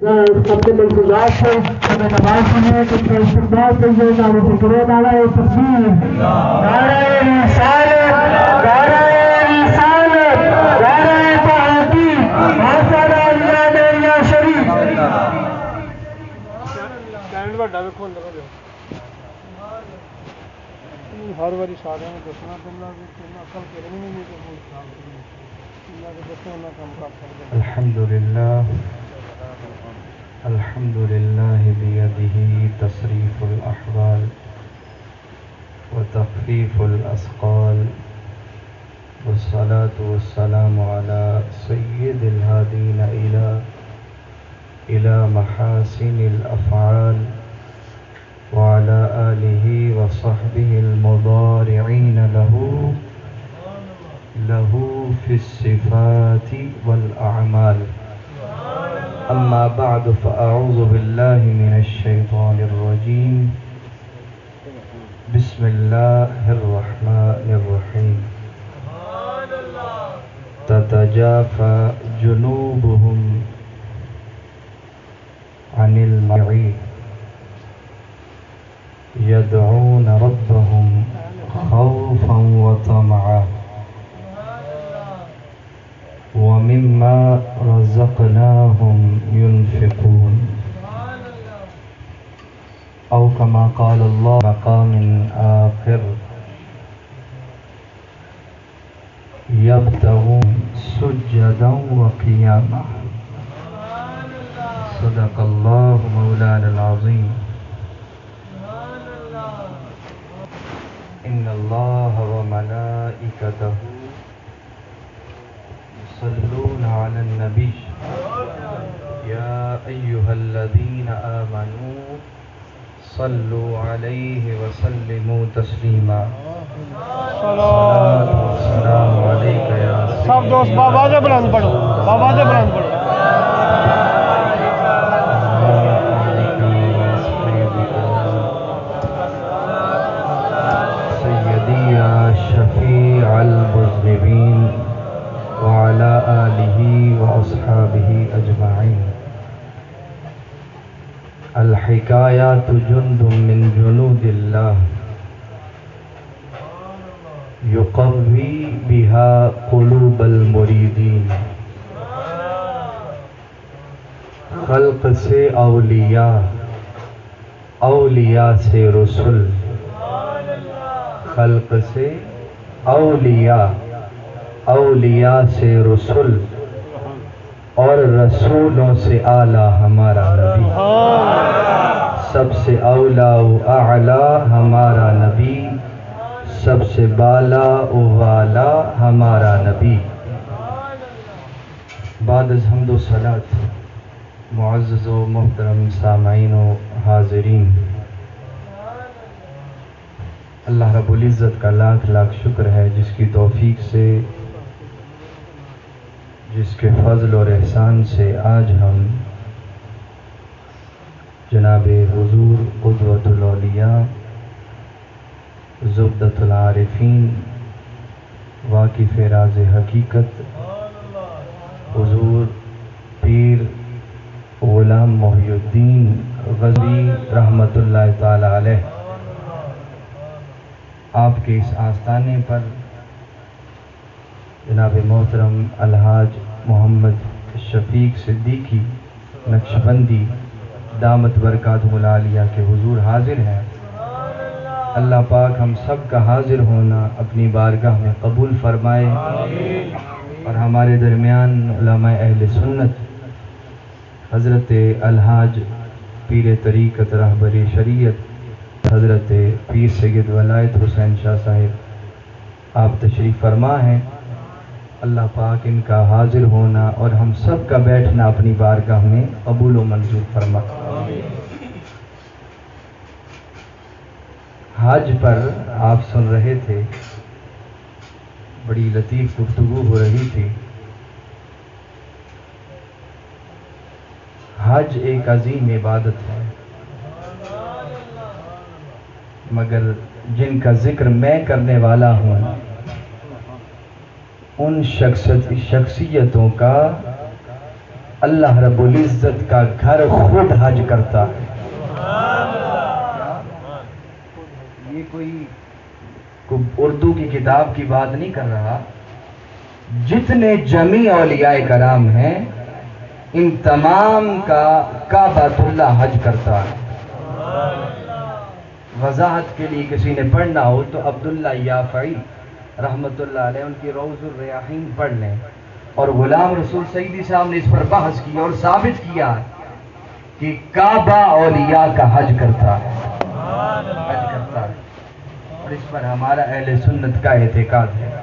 اپنے ملفوظات سے ہمیں نماز سنے کہ اس کا استقبال کیجیے گا وہ فکر نعرہ تقدیر نعرہ رسالت نعرہ رسالت نعرہ تحقیق حاصل اللہ میریا شریف ਸਟੈਂਡ ਵੱਡਾ ਵੇਖੋ ਅੰਦਰ ਹੋ ਹਰ ਵਾਰੀ ਸਾਰਿਆਂ ਨੂੰ ਦੱਸਣਾ ਪੈਂਦਾ ਵੀ ਕਿੰਨਾ ਅਕਲ ਕਿਹੜੀ ਨਹੀਂ ਤੇ ਹੁਣ ਕਿੰਨਾ ਕੁ ਦੱਸੋ ਉਹਨਾਂ ਕੰਮ ਕਰ ਸਕਦੇ الحمد لله الحمد لله بيده تصريف الأحوال وتخفيف الأثقال. والصلاة والسلام على سيد الهادين إلى إلى محاسن الأفعال وعلى آله وصحبه المضارعين له له في الصفات والأعمال. أما بعد فأعوذ بالله من الشيطان الرجيم. بسم الله الرحمن الرحيم. تتجافى جنوبهم عن المعين يدعون ربهم خوفا وطمعا. ومما رزقناهم ينفقون. أو كما قال الله مقام آخر. يبتغون سجدا وقياما. صدق الله مولانا العظيم. إن الله وملائكته يصلون على النبي يا أيها الذين آمنوا صلوا عليه وسلموا تسليما سلام عليك يا سيدي سب دوست باباجہ بلند پڑھو باباجہ بلند پڑھو۔ وأصحابه أجمعين. الحكايات جند من جنود الله. يقوي بها قلوب المريدين. خلق سے اولیاء اولیاء سے رسول خلق سے اولیاء اولیاء سے رسول رسولوں سے اعلیٰ ہمارا نبی۔ سب سے اولا و اعلیٰ ہمارا نبی۔ سب سے بالا و والا ہمارا نبی۔ بعد از حمد و صلات، معزز و محترم سامعین و حاضرین۔ اللہ رب العزت کا لاکھ لاکھ شکر ہے، جس کی توفیق سے جس کے فضل اور احسان سے آج ہم جناب حضور قدوت الاولیاء زبدت العارفین، واقف راز حقیقت، حضور پیر غلام محی الدین غزی رحمت اللہ تعالی علیہ۔ آپ کے اس آستانے پر جناب محترم الحاج محمد شفیق صدیقی نقش بندی دامت برکات ملالیہ کے حضور حاضر ہیں۔ اللہ پاک ہم سب کا حاضر ہونا اپنی بارگاہ میں قبول فرمائے۔ اور ہمارے درمیان علماء اہل سنت حضرت الحاج پیر طریقت رہبر شریعت حضرت پیر سید ولایت حسین شاہ صاحب آپ تشریف فرما ہیں۔ اللہ پاک ان کا حاضر ہونا اور ہم سب کا بیٹھنا اپنی بارگاہ میں قبول و منظور فرما۔ حج پر آپ سن رہے تھے، بڑی لطیف گفتگو ہو رہی تھی۔ حج ایک عظیم عبادت ہے، مگر جن کا ذکر میں کرنے والا ہوں ان شخصیتوں کا اللہ رب العزت کا گھر خود حج کرتا ہے۔ یہ کوئی اردو کی کتاب کی بات نہیں کر رہا۔ جتنے جمی اولیاء کرام ہیں، ان تمام کا کعبۃ اللہ حج کرتا ہے۔ وضاحت کے لیے کسی نے پڑھنا ہو تو عبداللہ یافعی رحمت اللہ علیہ، ان کی روز الریاحین پڑھ لیں اور غلام رسول سعیدی صاحب نے اس پر بحث کی اور ثابت کیا کہ کعبہ اولیاء کا حج کرتا ہے۔ حج کرتا ہے۔ اور اس پر ہمارا اہل سنت کا اعتقاد ہے۔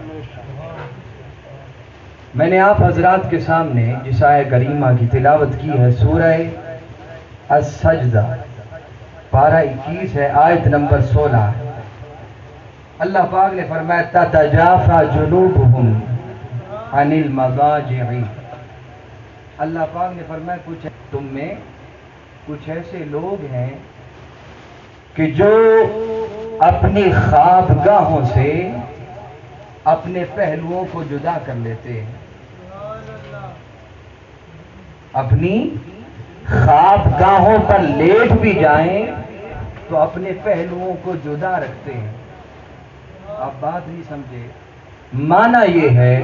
میں نے آپ حضرات کے سامنے جس آئے کریمہ کی تلاوت کی ہے، سورہ السجدہ، پارہ اکیس ہے، آیت نمبر سولہ۔ اللہ پاک نے فرمایا تتجافا جنوبہم عن المضاجع. اللہ پاک نے فرمایا، کچھ تم میں، کچھ ایسے لوگ ہیں کہ جو اپنی خوابگاہوں سے اپنے پہلوؤں کو جدا کر لیتے ہیں۔ اپنی خوابگاہوں پر لیٹ بھی جائیں تو اپنے پہلوؤں کو جدا رکھتے ہیں۔ آپ بات نہیں سمجھے۔ مانا یہ ہے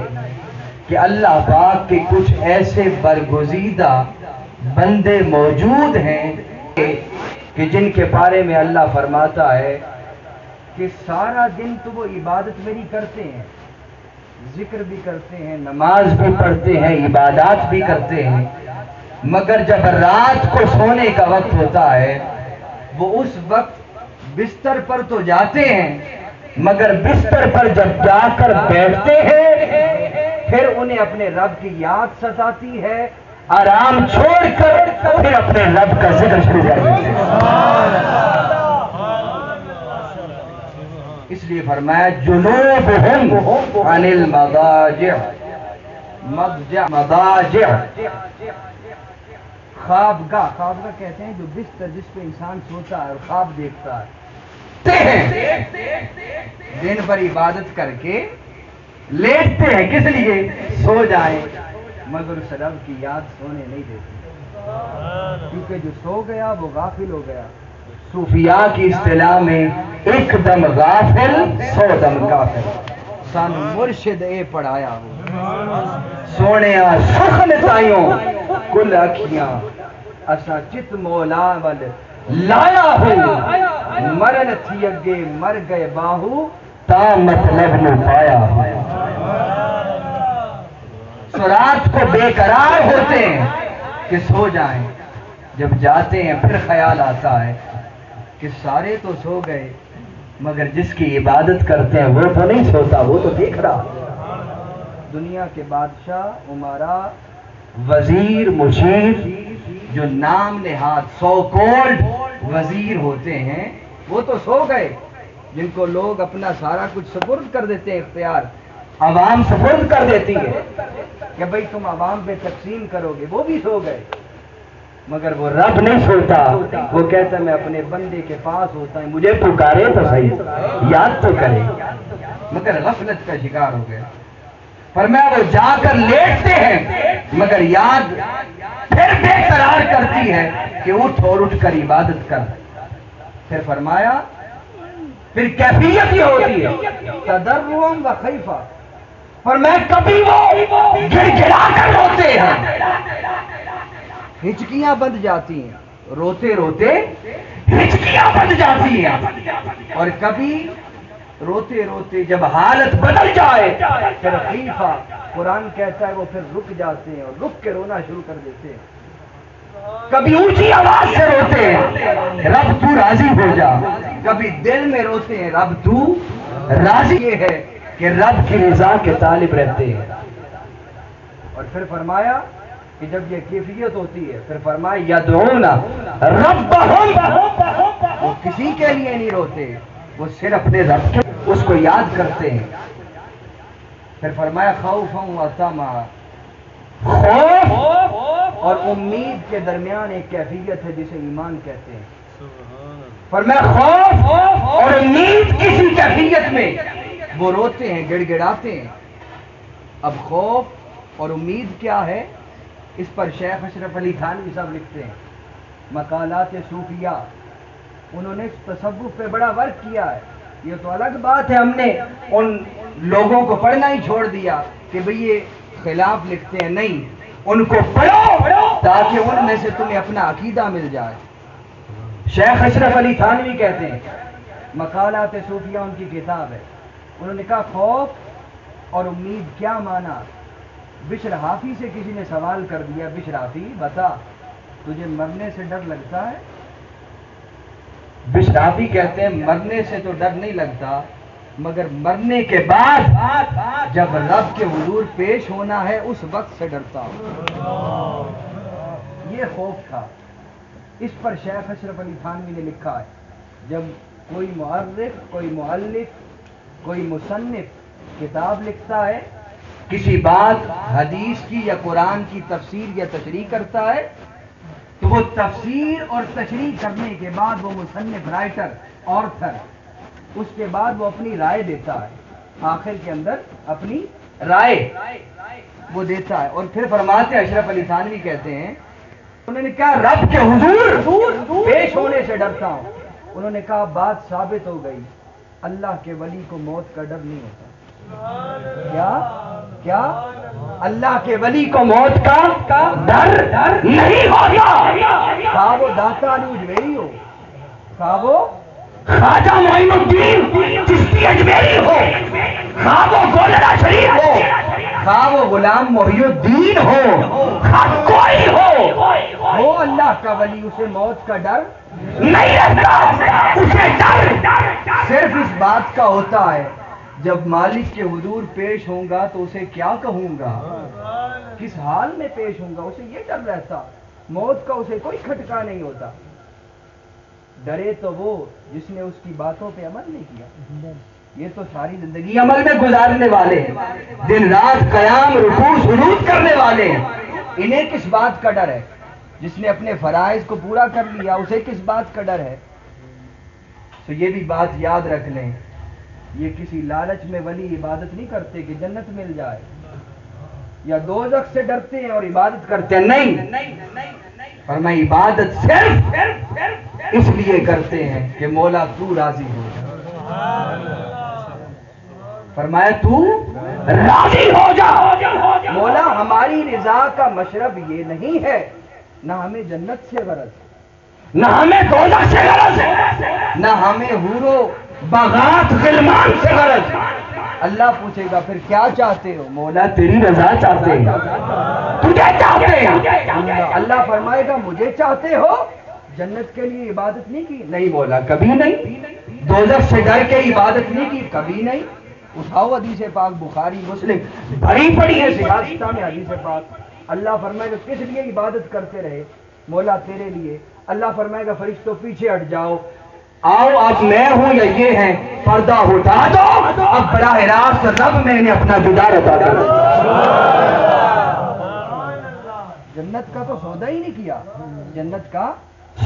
کہ اللہ پاک کے کچھ ایسے برگزیدہ بندے موجود ہیں کہ جن کے بارے میں اللہ فرماتا ہے کہ سارا دن تو وہ عبادت میری کرتے ہیں، ذکر بھی کرتے ہیں، نماز بھی پڑھتے ہیں، عبادات بھی کرتے ہیں، مگر جب رات کو سونے کا وقت ہوتا ہے، وہ اس وقت بستر پر تو جاتے ہیں مگر بستر پر جب جا کر بیٹھتے ہیں، پھر انہیں اپنے رب کی یاد ستاتی ہے۔ آرام چھوڑ کر پھر اپنے رب کا ذکر شروع کر ہیں۔ اس لیے فرمایا، جنوب عن المضاجع، مضجع، مضاجع۔ خوابگاہ خوابگاہ کہتے ہیں جو بستر جس پہ انسان سوتا ہے اور خواب دیکھتا ہے۔ دن پر عبادت کر کے لیٹتے ہیں۔ کس لیے؟ سو جائیں مگر اس رب کی یاد سونے نہیں دیتی کیونکہ جو سو گیا، وہ غافل ہو گیا۔ صوفیاء کی اصطلاح میں ایک دم غافل، سو دم غافل سن مرشد اے پڑھایا ہو۔ سونے سخن تائیوں، کل اکھیاں۔ اسا چت مولا ول لایا ہو مرن تھی اگے مر گئے باہو تا مطلب نہ پایا سرات کو بے قرار ہوتے ہیں کہ سو جائیں۔ جب جاتے ہیں پھر خیال آتا ہے کہ سارے تو سو گئے مگر جس کی عبادت کرتے ہیں وہ تو نہیں سوتا وہ تو دیکھ رہا۔ دنیا کے بادشاہ عمارہ وزیر مشیر جو نام نہاد سو کولڈ وزیر ہوتے ہیں، وہ تو سو گئے، جن کو لوگ اپنا سارا کچھ سپرد کر دیتے ہیں، اختیار، عوام سپرد کر دیتی ہے کہ بھئی تم عوام پہ تقسیم کرو گے، وہ بھی سو گئے۔ مگر وہ رب نہیں سوتا، وہ کہتا میں اپنے بندے کے پاس ہوتا ہے مجھے پکارے تو صحیح، یاد تو کرے۔ مگر غفلت کا شکار ہو گیا پر میں وہ جا کر لیٹتے ہیں، مگر یاد پھر بے قرار کرتی ہے کہ اٹھ اور اٹھ کر عبادت کر۔ پھر فرمایا، پھر کیفیت یہ ہوتی ہے تدرم و خیفہ پر میں کبھی وہ گر گرا کر روتے ہیں۔ ہچکیاں بند جاتی ہیں۔ روتے روتے ہچکیاں بند جاتی ہیں۔ اور کبھی روتے روتے جب حالت بدل جائے، پھر خیفہ قرآن کہتا ہے وہ پھر رک جاتے ہیں اور رک کے رونا شروع کر دیتے ہیں۔ کبھی اونچی آواز سے روتے ہیں، رب تو راضی ہو جا۔ کبھی دل میں روتے ہیں، رب تو راضی۔ یہ ہے کہ رب کی رضا کے طالب رہتے ہیں۔ اور پھر فرمایا کہ جب یہ کیفیت ہوتی ہے، پھر فرمایا، یدعونا ربہم۔ وہ کسی کے لیے نہیں روتے۔ وہ صرف اپنے رب اس کو یاد کرتے ہیں۔ پھر فرمایا خوف و تما خوف اور امید کے درمیان ایک کیفیت ہے جسے ایمان کہتے ہیں۔ فرمایا، خوف اور امید کسی کیفیت میں۔ وہ روتے ہیں، گڑ گڑاتے ہیں۔ اب خوف اور امید کیا ہے؟ اس پر شیخ اشرف علی تھانوی صاحب لکھتے ہیں۔ مقالات صوفیہ۔ انہوں نے تصوف پہ بڑا ورک کیا ہے۔ یہ تو الگ بات ہے ہم نے ان لوگوں کو پڑھنا ہی چھوڑ دیا کہ بھئی یہ خلاف لکھتے ہیں، نہیں۔ ان کو پڑھو تاکہ ان میں سے تمہیں اپنا عقیدہ مل جائے۔ شیخ اشرف علی تھانوی کہتے ہیں، مقالات صوفیہ ان کی کتاب ہے۔ انہوں نے کہا، خوف اور امید کیا مانا؟ بشر حافی سے کسی نے سوال کر دیا، بشر حافی، بتا، تجھے مرنے سے ڈر لگتا ہے؟ بشرافی کہتے ہیں، مرنے سے تو ڈر نہیں لگتا، مگر مرنے کے بعد جب رب کے حضور پیش ہونا ہے، اس وقت سے ڈرتا ہوں۔ یہ خوف تھا۔ اس پر شیخ اشرف علی تھانوی نے لکھا ہے، جب کوئی معرف کوئی معلق کوئی مصنف کتاب لکھتا ہے، کسی بات، حدیث کی یا قرآن کی تفسیر یا تشریح کرتا ہے تو وہ تفسیر اور تشریح کرنے کے بعد وہ مصنف رائٹر، آرتھر، اس کے بعد وہ اپنی رائے دیتا ہے۔ آخر کے اندر اپنی رائے وہ دیتا ہے۔ اور پھر فرماتے اشرف علی تھانوی کہتے ہیں، انہوں نے کہا، رب کے حضور پیش ہونے سے ڈرتا ہوں۔ انہوں نے کہا، بات ثابت ہو گئی، اللہ کے ولی کو موت کا ڈر نہیں ہوتا۔ کیا؟ کیا؟ اللہ کے ولی کو موت کا ڈر نہیں ہوتا کہا وہ داتا علی اجمیری ہو۔ کہا وہ خواجہ معین الدین چشتی اجمیری ہو۔ کہا وہ گولڑا شریف ہو۔ کہا وہ غلام محی الدین ہو۔ کہا کوئی ہو۔ ہو اللہ کا ولی، اسے موت کا ڈر نہیں رہتا۔ اسے ڈر صرف اس بات کا ہوتا ہے۔ جب مالک کے حضور پیش ہوں گا تو اسے کیا کہوں گا؟ کس حال میں پیش ہوں گا؟ اسے یہ ڈر رہتا موت کا اسے کوئی کھٹکا نہیں ہوتا۔ ڈرے تو وہ جس نے اس کی باتوں پہ عمل نہیں کیا۔ یہ تو ساری زندگی عمل میں گزارنے والے دن رات قیام رکوع سجود کرنے والے انہیں کس بات کا ڈر ہے؟ جس نے اپنے فرائض کو پورا کر لیا اسے کس بات کا ڈر ہے؟ تو یہ بھی بات یاد رکھ لیں۔ یہ کسی لالچ میں ولی عبادت نہیں کرتے کہ جنت مل جائے یا دو سے ڈرتے ہیں اور عبادت کرتے ہیں؟ نہیں. اور میں عبادت صرف اس لیے کرتے ہیں کہ مولا تو راضی ہو فرمایا تو راضی ہو جا۔ مولا ہماری رضا کا مشرب یہ نہیں ہے نہ ہمیں جنت سے غرض نہ ہمیں دوزخ سے غرض نہ ہمیں حورو بغات غلمان سے غرض۔ اللہ پوچھے گا پھر کیا چاہتے ہو؟ مولا تیری رضا چاہتے ہیں۔ تجھے چاہتے ہیں۔ اللہ فرمائے گا مجھے چاہتے ہو؟ جنت کے لیے عبادت نہیں کی۔ نہیں مولا کبھی نہیں۔ دوزخ سے ڈر کے عبادت نہیں کی کبھی نہیں۔ اٹھاؤ حدیث پاک بخاری مسلم۔ بڑی بڑی ہے سیاستہ میں حدیث پاک۔ اللہ فرمائے گا کس لیے عبادت کرتے رہے؟ مولا تیرے لیے۔ اللہ فرمائے گا فرشتوں پیچھے ہٹ جاؤ۔ آؤ اب میں ہوں یا یہ ہیں پردہ ہٹا دو۔ اب براہ راست رب میں نے اپنا جدار ادا کر جنت کا تو سودا ہی نہیں کیا۔ جنت کا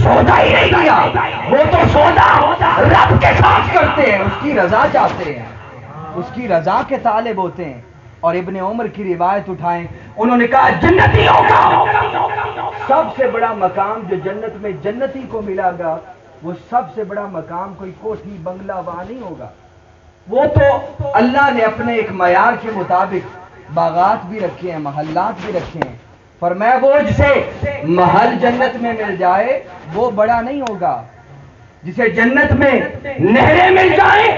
سودا ہی نہیں کیا۔ وہ تو سودا رب کے ساتھ کرتے ہیں۔ اس کی رضا چاہتے ہیں۔ اس کی رضا کے طالب ہوتے ہیں۔ اور ابن عمر کی روایت اٹھائیں۔ انہوں نے کہا جنتیوں کا سب سے بڑا مقام جو جنت میں جنتی کو ملا گا وہ سب سے بڑا مقام کوئی کوٹھی بنگلہ وہاں نہیں ہوگا۔ وہ تو اللہ نے اپنے ایک معیار کے مطابق باغات بھی رکھے ہیں، محلات بھی رکھے ہیں۔ فرمایا وہ جسے محل جنت میں مل جائے، وہ بڑا نہیں ہوگا۔ جسے جنت میں نہریں مل جائیں،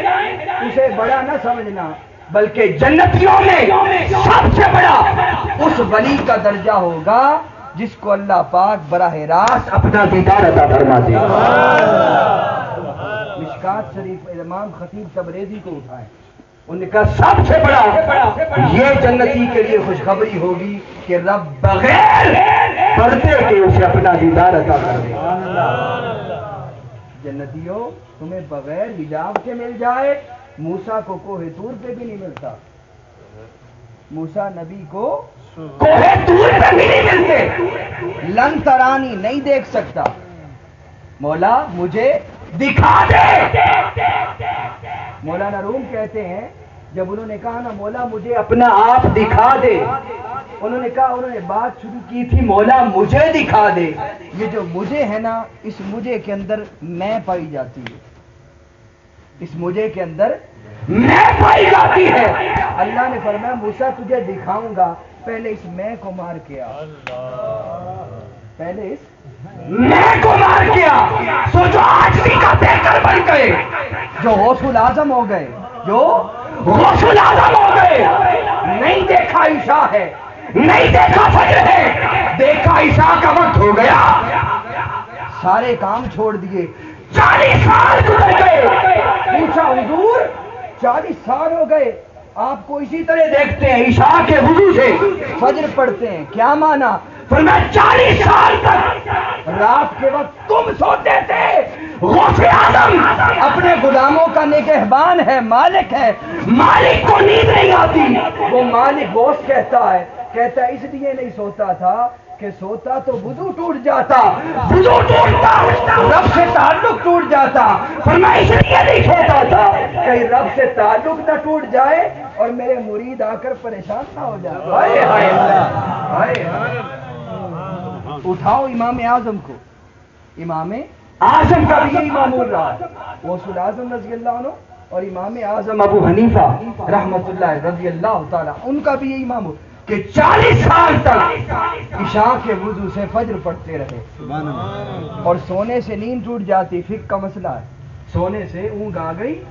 اسے بڑا نہ سمجھنا، بلکہ جنتیوں میں سب سے بڑا اس ولی کا درجہ ہوگا۔ جس کو اللہ پاک براہ راست اپنا دیدار عطا فرما دے۔ مشکات شریف امام خطیب تبریزی کو اٹھائے انہوں نے کہا سب سے بڑا یہ جنتی کے لیے خوشخبری ہوگی کہ رب بغیر پردے کے اسے اپنا دیدار عطا کر دے۔ جنتیوں، تمہیں بغیر حجاب کے مل جائے موسا کو کوہ تور پہ بھی نہیں ملتا۔ موسا نبی کو لن ترانی نہیں دیکھ سکتا۔ مولا مجھے دکھا دے۔ مولانا روم کہتے ہیں جب انہوں نے کہا نا مولا مجھے اپنا آپ دکھا دے. انہوں نے کہا انہوں نے بات شروع کی تھی مولا مجھے دکھا دے. یہ جو مجھے ہے نا اس مجھے کے اندر میں پائی جاتی ہے۔ اس مجھے کے اندر میں پائی جاتی ہے۔ اللہ نے فرمایا موسا تجھے دکھاؤں گا۔ پہلے اس میں کو مار کے آ پہلے اس میں کو مار کیا۔ سوچو آج بھی کا بیکر بن گئے۔ جو غوث العظم ہو گئے جو غوث العظم ہو گئے۔ نہیں دیکھا عشاء ہے۔ نہیں دیکھا فجر ہے۔ دیکھا عشاء کا وقت ہو گیا۔ سارے کام چھوڑ دیے۔ چالیس سال گزر گئے۔ پوچھا حضور چالیس سال ہو گئے۔ آپ کو اسی طرح دیکھتے ہیں عشاء کے وضو سے۔ فجر پڑھتے ہیں کیا مانا؟ فرمایا چالیس سال تک رات کے وقت تم سوتے تھے۔ غوث اعظم اپنے غلاموں کا نگہبان ہے مالک ہے۔ مالک کو نیند نہیں آتی۔ وہ مالک غوث کہتا ہے کہتا ہے اس لیے نہیں سوتا تھا کہ سوتا تو وضو ٹوٹ جاتا۔ وضو ٹوٹتا رب سے تعلق ٹوٹ جاتا۔ فرمایا، اس لیے نہیں سوتا تھا کہیں رب سے تعلق نہ ٹوٹ جائے اور میرے مرید آ کر پریشان نہ ہو جائے۔ اٹھاؤ امام اعظم کو۔ امام اعظم کا بھی یہی معمول رہا غوث اعظم رضی اللہ عنہ اور امام اعظم ابو حنیفہ رحمت اللہ رضی اللہ تعالی، ان کا بھی یہی معمول۔ کہ چالیس سال تک عشاء کے وضو سے فجر پڑھتے رہے۔ اور سونے سے نیند ٹوٹ جاتی فک کا مسئلہ ہے۔ سونے سے اونگ آ گئی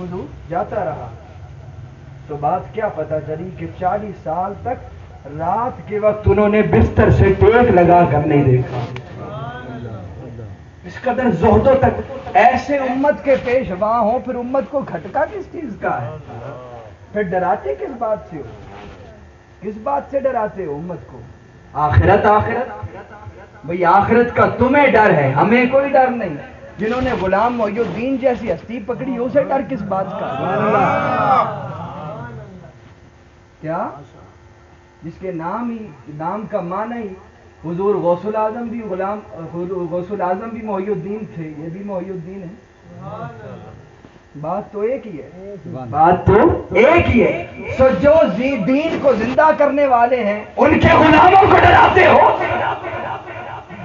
وضو جاتا رہا۔ تو بات کیا پتا چلی کہ چالیس سال تک رات کے وقت انہوں نے بستر سے ٹیک لگا کر نہیں دیکھا۔ اس قدر زہدوں تک ایسے امت کے پیشوا ہوں پھر امت کو کھٹکا کس چیز کا ہے؟ پھر ڈراتے کس بات سے ہو؟ کس بات سے ڈراتے ہو امت کو؟ آخرت آخرت۔ بھئی آخرت کا تمہیں ڈر ہے، ہمیں کوئی ڈر نہیں۔ جنہوں نے غلام محی الدین جیسی ہستی پکڑی اسے ڈر کس بات کا؟ کیا؟ جس کے نام ہی، نام کا معنی ہی، حضور غوث العظم بھی غلام غوث العظم بھی محی الدین تھے، یہ بھی محی الدین ہے بات تو ایک ہی ہے۔ بات تو ایک ہی ہے۔ سو جو دین کو زندہ کرنے والے ہیں ان کے غلاموں کو ڈراتے ہو۔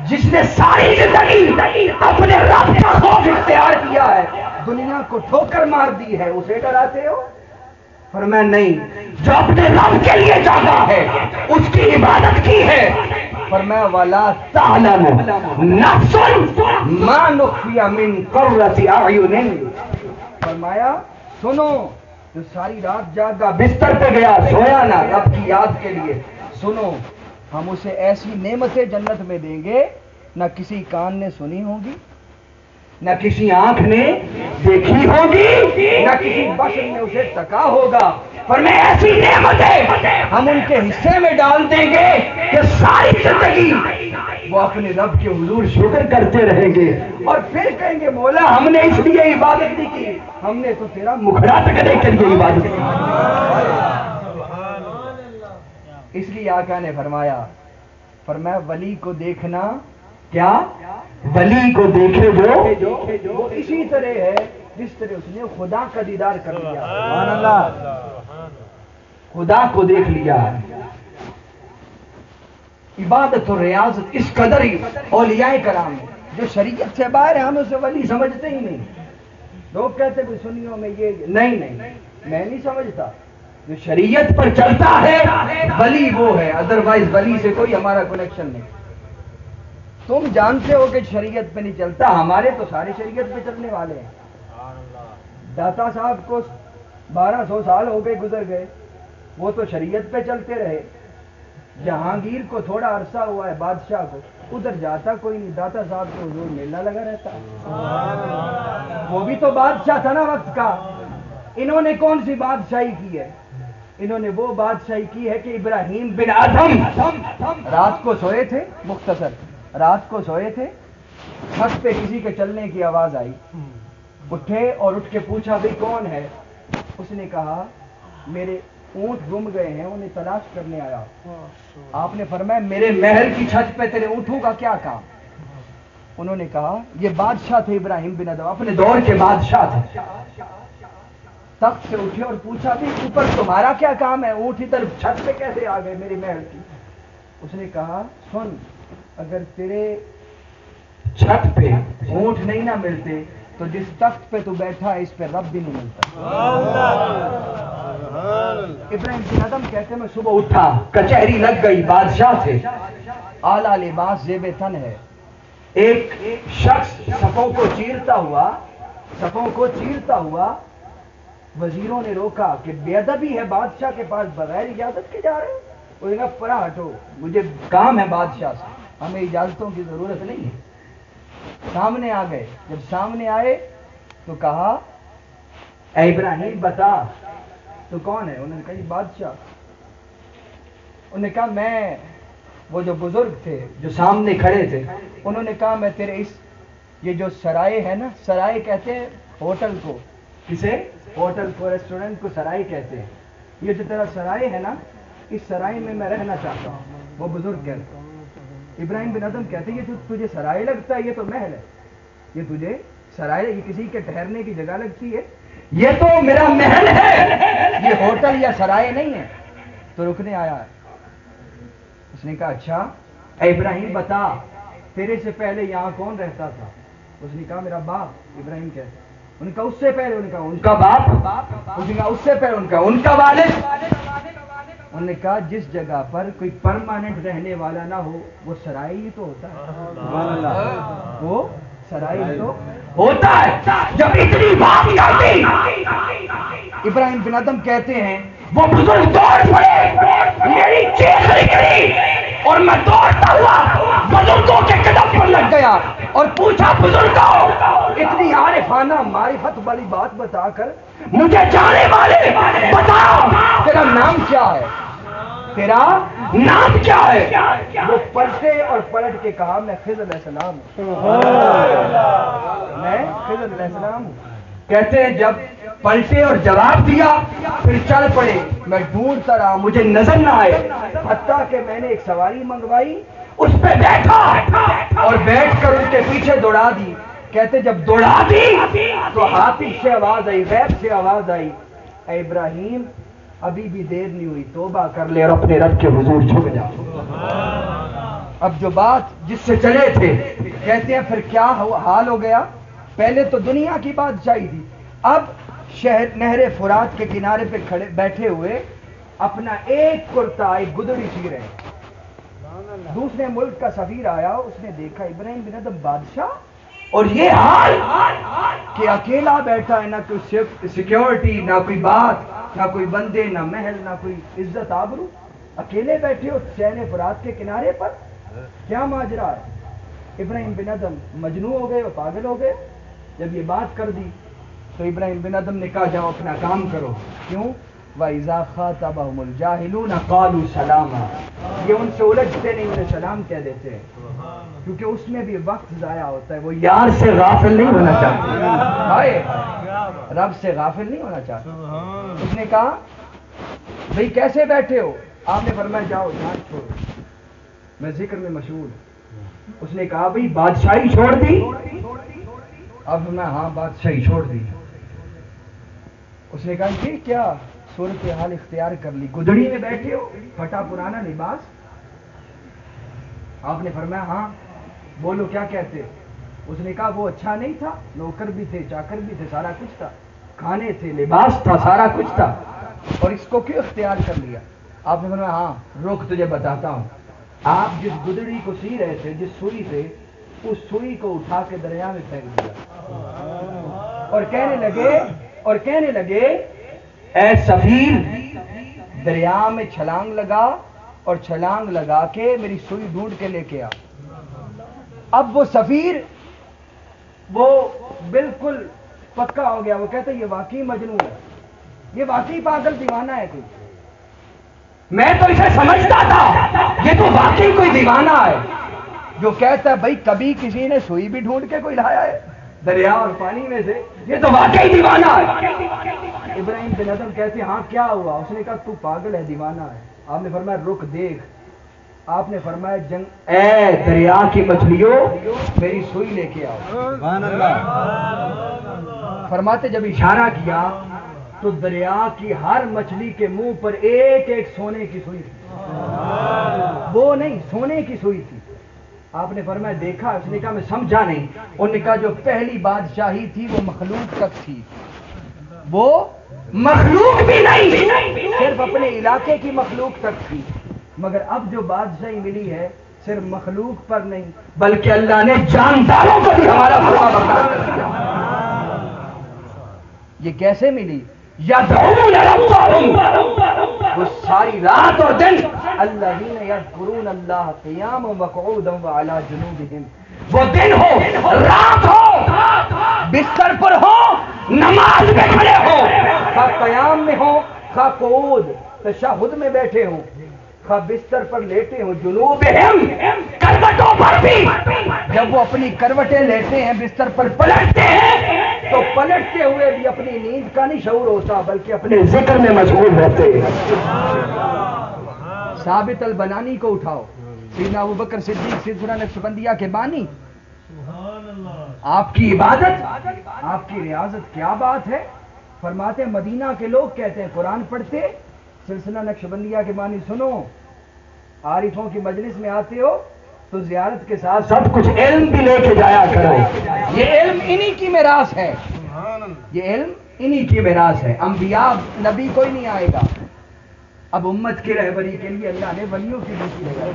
جس نے ساری زندگی اپنے رب کا خوف اختیار کیا ہے دنیا کو ٹھوکر مار دی ہے اسے ڈراتے ہو؟ پر میں نہیں۔ جو اپنے رب کے لیے جاگا ہے اس کی عبادت کی ہے۔ پر میں والا تعلم نفس ما نخفی من قرۃ اعین فرمایا، سنو، جو ساری رات جاگا بستر پہ گیا، سویا نہ، رب کی یاد کے لیے۔ سنو، ہم اسے ایسی نعمتیں جنت میں دیں گے، نہ کسی کان نے سنی ہوگی نہ کسی آنکھ نے دیکھی ہوگی، نہ کسی بشر نے اسے تکا ہوگا۔ پر میں ایسی نعمتیں ہم ان کے حصے میں ڈال دیں گے کہ ساری زندگی وہ اپنے رب کے حضور شکر کرتے رہیں گے۔ اور پھر کہیں گے، مولا، ہم نے اس لیے عبادت نہیں کی۔ ہم نے تو تیرا مکھڑا تکنے کے لیے عبادت کی۔ اس لیے آقا نے فرمایا فرمایا ولی کو دیکھنا کیا ولی کو دیکھے جو؟ وہ اسی طرح ہے جس طرح اس نے خدا کا دیدار کر لیا سبحان اللہ۔ خدا کو دیکھ لیا عبادت اور ریاضت اس قدر ہی اولیاء کرام جو شریعت سے باہر ہے ہم اسے ولی سمجھتے ہی نہیں۔ لوگ کہتے کہ سنیوں میں یہ نہیں نہیں۔ میں نہیں سمجھتا۔ جو شریعت پر چلتا ہے ولی وہ ہے۔ ادروائز ولی سے کوئی ہمارا کنیکشن نہیں۔ تم جانتے ہو کہ شریعت پہ نہیں چلتا، ہمارے تو سارے شریعت پہ چلنے والے ہیں۔ داتا صاحب کو بارہ سو سال ہو گئے گزر گئے، وہ تو شریعت پہ چلتے رہے۔ جہانگیر کو تھوڑا عرصہ ہوا ہے بادشاہ کو، ادھر جاتا کوئی نہیں، داتا صاحب کو حضور میلہ لگا رہتا۔ وہ بھی تو بادشاہ تھا نا وقت کا۔ انہوں نے کون سی بادشاہی کی ہے؟ انہوں نے وہ بادشاہی کی ہے کہ ابراہیم بن آدم رات کو سوئے تھے، مختصر۔ رات کو سوئے تھے، چھت پہ کسی کے چلنے کی آواز آئی۔ اٹھے اور اٹھ کے پوچھا بھائی کون ہے؟ اس نے کہا، میرے اونٹ گم گئے ہیں، انہیں تلاش کرنے آیا۔ آپ نے فرمایا، میرے محل کی چھت پہ تیرے اونٹوں کا کیا کام؟ انہوں نے کہا، یہ بادشاہ تھے ابراہیم بن ادم، اپنے دور کے بادشاہ تھے۔ تخت سے اٹھے اور پوچھا بھی، اوپر تمہارا کیا کام ہے؟ اونٹ ادھر چھت پہ کیسے آ گئے میری محل کی؟ اس نے کہا، سن اگر تیرے چھت پہ اونٹ نہیں نہ ملتے تو جس تخت پہ تو بیٹھا ہے اس پہ رب بھی نہیں ملتا۔ ابراہیم بن ادم کہتے میں صبح اٹھا کچہری لگ گئی بادشاہ تھے۔ اعلیٰ لباس زیب تن ہے۔ ایک شخص صفوں کو چیرتا ہوا صفوں کو چیرتا ہوا وزیروں نے روکا کہ بے ادبی ہے بادشاہ کے پاس بغیر اجازت کے جا رہے ہیں وہ نے کہا پرا ہٹو مجھے کام ہے بادشاہ سے۔ ہمیں اجازتوں کی ضرورت نہیں ہے۔ سامنے آ گئے۔ جب سامنے آئے تو کہا، اے ابراہیم، بتا، تو کون ہے؟ انہوں نے کہا بادشاہ۔ انہوں نے کہا، میں، وہ جو بزرگ تھے، جو سامنے کھڑے تھے، انہوں نے کہا، میں تیرے اس، یہ جو سرائے ہے نا، سرائے کہتے ہیں ہوٹل کو۔ کسے؟ ہوٹل کو ریسٹورنٹ کو سرائے کہتے ہیں۔ یہ جو تیرا سرائے ہے نا، اس سرائے میں میں رہنا چاہتا ہوں۔ وہ بزرگ کہتے ہیں۔ ابراہیم بن ادم کہتے ہیں، یہ جو تجھے سرائے لگتا ہے، یہ تو محل ہے۔ یہ تجھے سرائے، یہ کسی کے ٹھہرنے کی جگہ لگتی ہے۔ یہ تو میرا محل ہے۔ یہ ہوٹل یا سرائے نہیں ہے۔ تو رکنے آیا۔ ہے اس نے کہا اچھا اے ابراہیم، بتا، تیرے سے پہلے یہاں کون رہتا تھا؟ اس نے کہا، میرا باپ، ابراہیم کہتے ان کا اس سے پہلے، ان کا ان کا باپ، اس نے کہا، اس سے پہلے، ان کا ان کا والد۔ انہوں نے کہا جس جگہ پر کوئی پرماننٹ رہنے والا نہ ہو وہ سرائے ہی تو ہوتا ہے۔ وہ سرائے ہی تو ہوتا ہے۔ جب اتنی بات کرتی ابراہیم بن ادم کہتے ہیں وہ بزرگ دوڑ پڑے میری چیخ نکلی اور میں دوڑتا ہوا۔ بزرگوں کے قدم پر لگ گیا اور پوچھا، بزرگوں، اتنی عارفانہ معرفت والی بات بتا کر مجھے جانے والے بتاؤ، تیرا نام کیا ہے؟ تیرا نام کیا ہے؟ وہ پلٹے اور پلٹ کے کہا، میں خضر علیہ السلام ہوں۔ میں خضر علیہ السلام ہوں۔ کہتے ہیں، جب پلٹے اور جواب دیا، پھر چل پڑے۔ میں ڈھونڈتا رہا مجھے نظر نہ آئے۔ حتیٰ کہ میں نے ایک سواری منگوائی۔ اس پہ بیٹھا اور بیٹھ کر ان کے پیچھے دوڑا دی۔ کہتے جب دوڑا دی، تو ہاتھی سے آواز آئی، غیب سے آواز آئی۔ اے ابراہیم، ابھی بھی دیر نہیں ہوئی، توبہ کر لے اور اپنے رب کے حضور جھک جا۔ اب جو بات جس سے چلے تھے، کہتے ہیں پھر کیا حال ہو گیا؟ پہلے تو دنیا کی بات چاہیے تھی۔ اب شہر نہر فرات کے کنارے پہ کھڑے بیٹھے ہوئے، اپنا ایک کرتا، ایک گدڑی سی رہے۔ دوسرے ملک کا سفیر آیا، اس نے دیکھا ابراہیم بن ادم بادشاہ۔ اور یہ حال کہ اکیلا بیٹھا ہے، نہ کوئی سیکیورٹی نہ کوئی بات، نہ کوئی بندے، نہ محل، نہ کوئی عزت آبرو۔ اکیلے بیٹھے ہو چین فرات کے کنارے پر۔ کیا ماجرا ہے؟ ابراہیم بن ادم مجنو ہو گئے اور پاگل ہو گئے۔ جب یہ بات کر دی تو ابراہیم بن ادم نے کہا، جاؤ اپنا کام کرو۔ کیوں؟ وَإِذَا خَاطَبَهُمُ الْجَاهِلُونَ قَالُوا سَلَامًا یہ ان سے الجھتے نہیں انہیں سلام کہہ دیتے ہیں۔ کیونکہ اس میں بھی وقت ضائع ہوتا ہے۔ وہ یار سے غافل نہیں ہونا چاہتے۔ رب سے غافل نہیں ہونا چاہتے۔ اس نے کہا بھئی کیسے بیٹھے ہو؟ آپ نے فرمایا جاؤ جان چھوڑ میں ذکر میں مشہور ہوں۔ اس نے کہا بھئی بادشاہی چھوڑ دی؟ اب میں ہاں بادشاہی چھوڑ دی۔ اس نے کہا یہ کیا؟ صورت حال اختیار کر لی۔ گدڑی میں بیٹھے ہو، پھٹا پرانا لباس۔ آپ نے فرمایا ہاں بولو، کیا کہتے؟ اس نے کہا، وہ اچھا نہیں تھا، نوکر بھی تھے، چاکر بھی تھے، سارا کچھ تھا۔ کھانے تھے، لباس تھا، سارا کچھ تھا۔ اور اس کو کیوں اختیار کر لیا؟ آپ نے فرمایا ہاں رک تجھے بتاتا ہوں۔ آپ جس گدڑی کو سی رہے تھے، جس سوئی سے، اس سوئی کو اٹھا کے دریا میں پھینک دیا۔ اور کہنے لگے، اور کہنے لگے اے سفیر، دریا میں چھلانگ لگا اور چھلانگ لگا کے میری سوئی ڈھونڈ کے لے کے آ۔ اب وہ سفیر، وہ بالکل پکا ہو گیا۔ وہ کہتے یہ واقعی مجنون ہے۔ یہ واقعی پاگل دیوانہ ہے کوئی۔ میں تو اسے سمجھتا تھا، یہ تو واقعی کوئی دیوانہ ہے۔ جو کہتا ہے، بھائی کبھی کسی نے سوئی بھی ڈھونڈ کے کوئی لایا ہے۔ دریا اور پانی میں سے۔ یہ تو واقعی دیوانہ ہے۔ ابراہیم بن ادم کہتے ہیں ہاں کیا ہوا؟ اس نے کہا، تو پاگل ہے، دیوانہ ہے۔ آپ نے فرمایا، رک، دیکھ۔ آپ نے فرمایا، جنگ اے دریا کی مچھلیوں، میری سوئی لے کے آؤ۔ فرماتے، جب اشارہ کیا، تو دریا کی ہر مچھلی کے منہ پر ایک ایک سونے کی سوئی تھی۔ وہ نہیں، سونے کی سوئی تھی۔ آپ نے فرمایا، دیکھا، اس نے کہا، میں سمجھا نہیں۔ انہوں نے کہا، جو پہلی بادشاہی تھی، وہ مخلوق تک تھی۔ وہ مخلوق بھی نہیں، صرف اپنے علاقے کی مخلوق تک تھی۔ مگر اب جو بادشاہی ملی ہے، صرف مخلوق پر نہیں، بلکہ اللہ نے جانداروں کو بھی ہمارا فرما یہ کیسے ملی؟ یدعون ربهم وہ ساری رات اور دن الذین یذکرون اللہ قیاما وقعودا وعلی جنوبہم وہ دن ہو، رات ہو، بستر پر ہو، نماز میں کھڑے ہو، خواہ قیام میں ہو، خواہ قعود، تشہد میں بیٹھے ہوں، خواہ بستر پر لیٹے ہوں، جنوبہم، کروٹوں پر بھی۔ جب وہ اپنی کروٹیں لیتے ہیں، بستر پر پلٹتے ہیں، تو پلٹتے ہوئے بھی اپنی نیند کا نہیں شعور ہوتا، بلکہ اپنے ذکر میں مشغول رہتے ہیں۔ ثابت البنانی کو اٹھاؤ۔ سیدنا ابو بکر صدیق سلسلہ نقشبندیہ کے بانی۔ آپ کی عبادت، آپ کی ریاضت کیا بات ہے؟ فرماتے ہیں، مدینہ کے لوگ کہتے ہیں، قرآن پڑھتے، سلسلہ نقشبندیہ کے بانی سنو۔ عارفوں کی مجلس میں آتے ہو تو زیارت کے ساتھ سب کچھ علم بھی لے کے جایا کرو۔ یہ علم انہی کی میراث ہے۔ یہ علم انہی کی میراث ہے۔ انبیاء نبی کوئی نہیں آئے گا۔ اب امت کی رہبری کے لیے اللہ نے ولیوں کی ڈیوٹی لگائی۔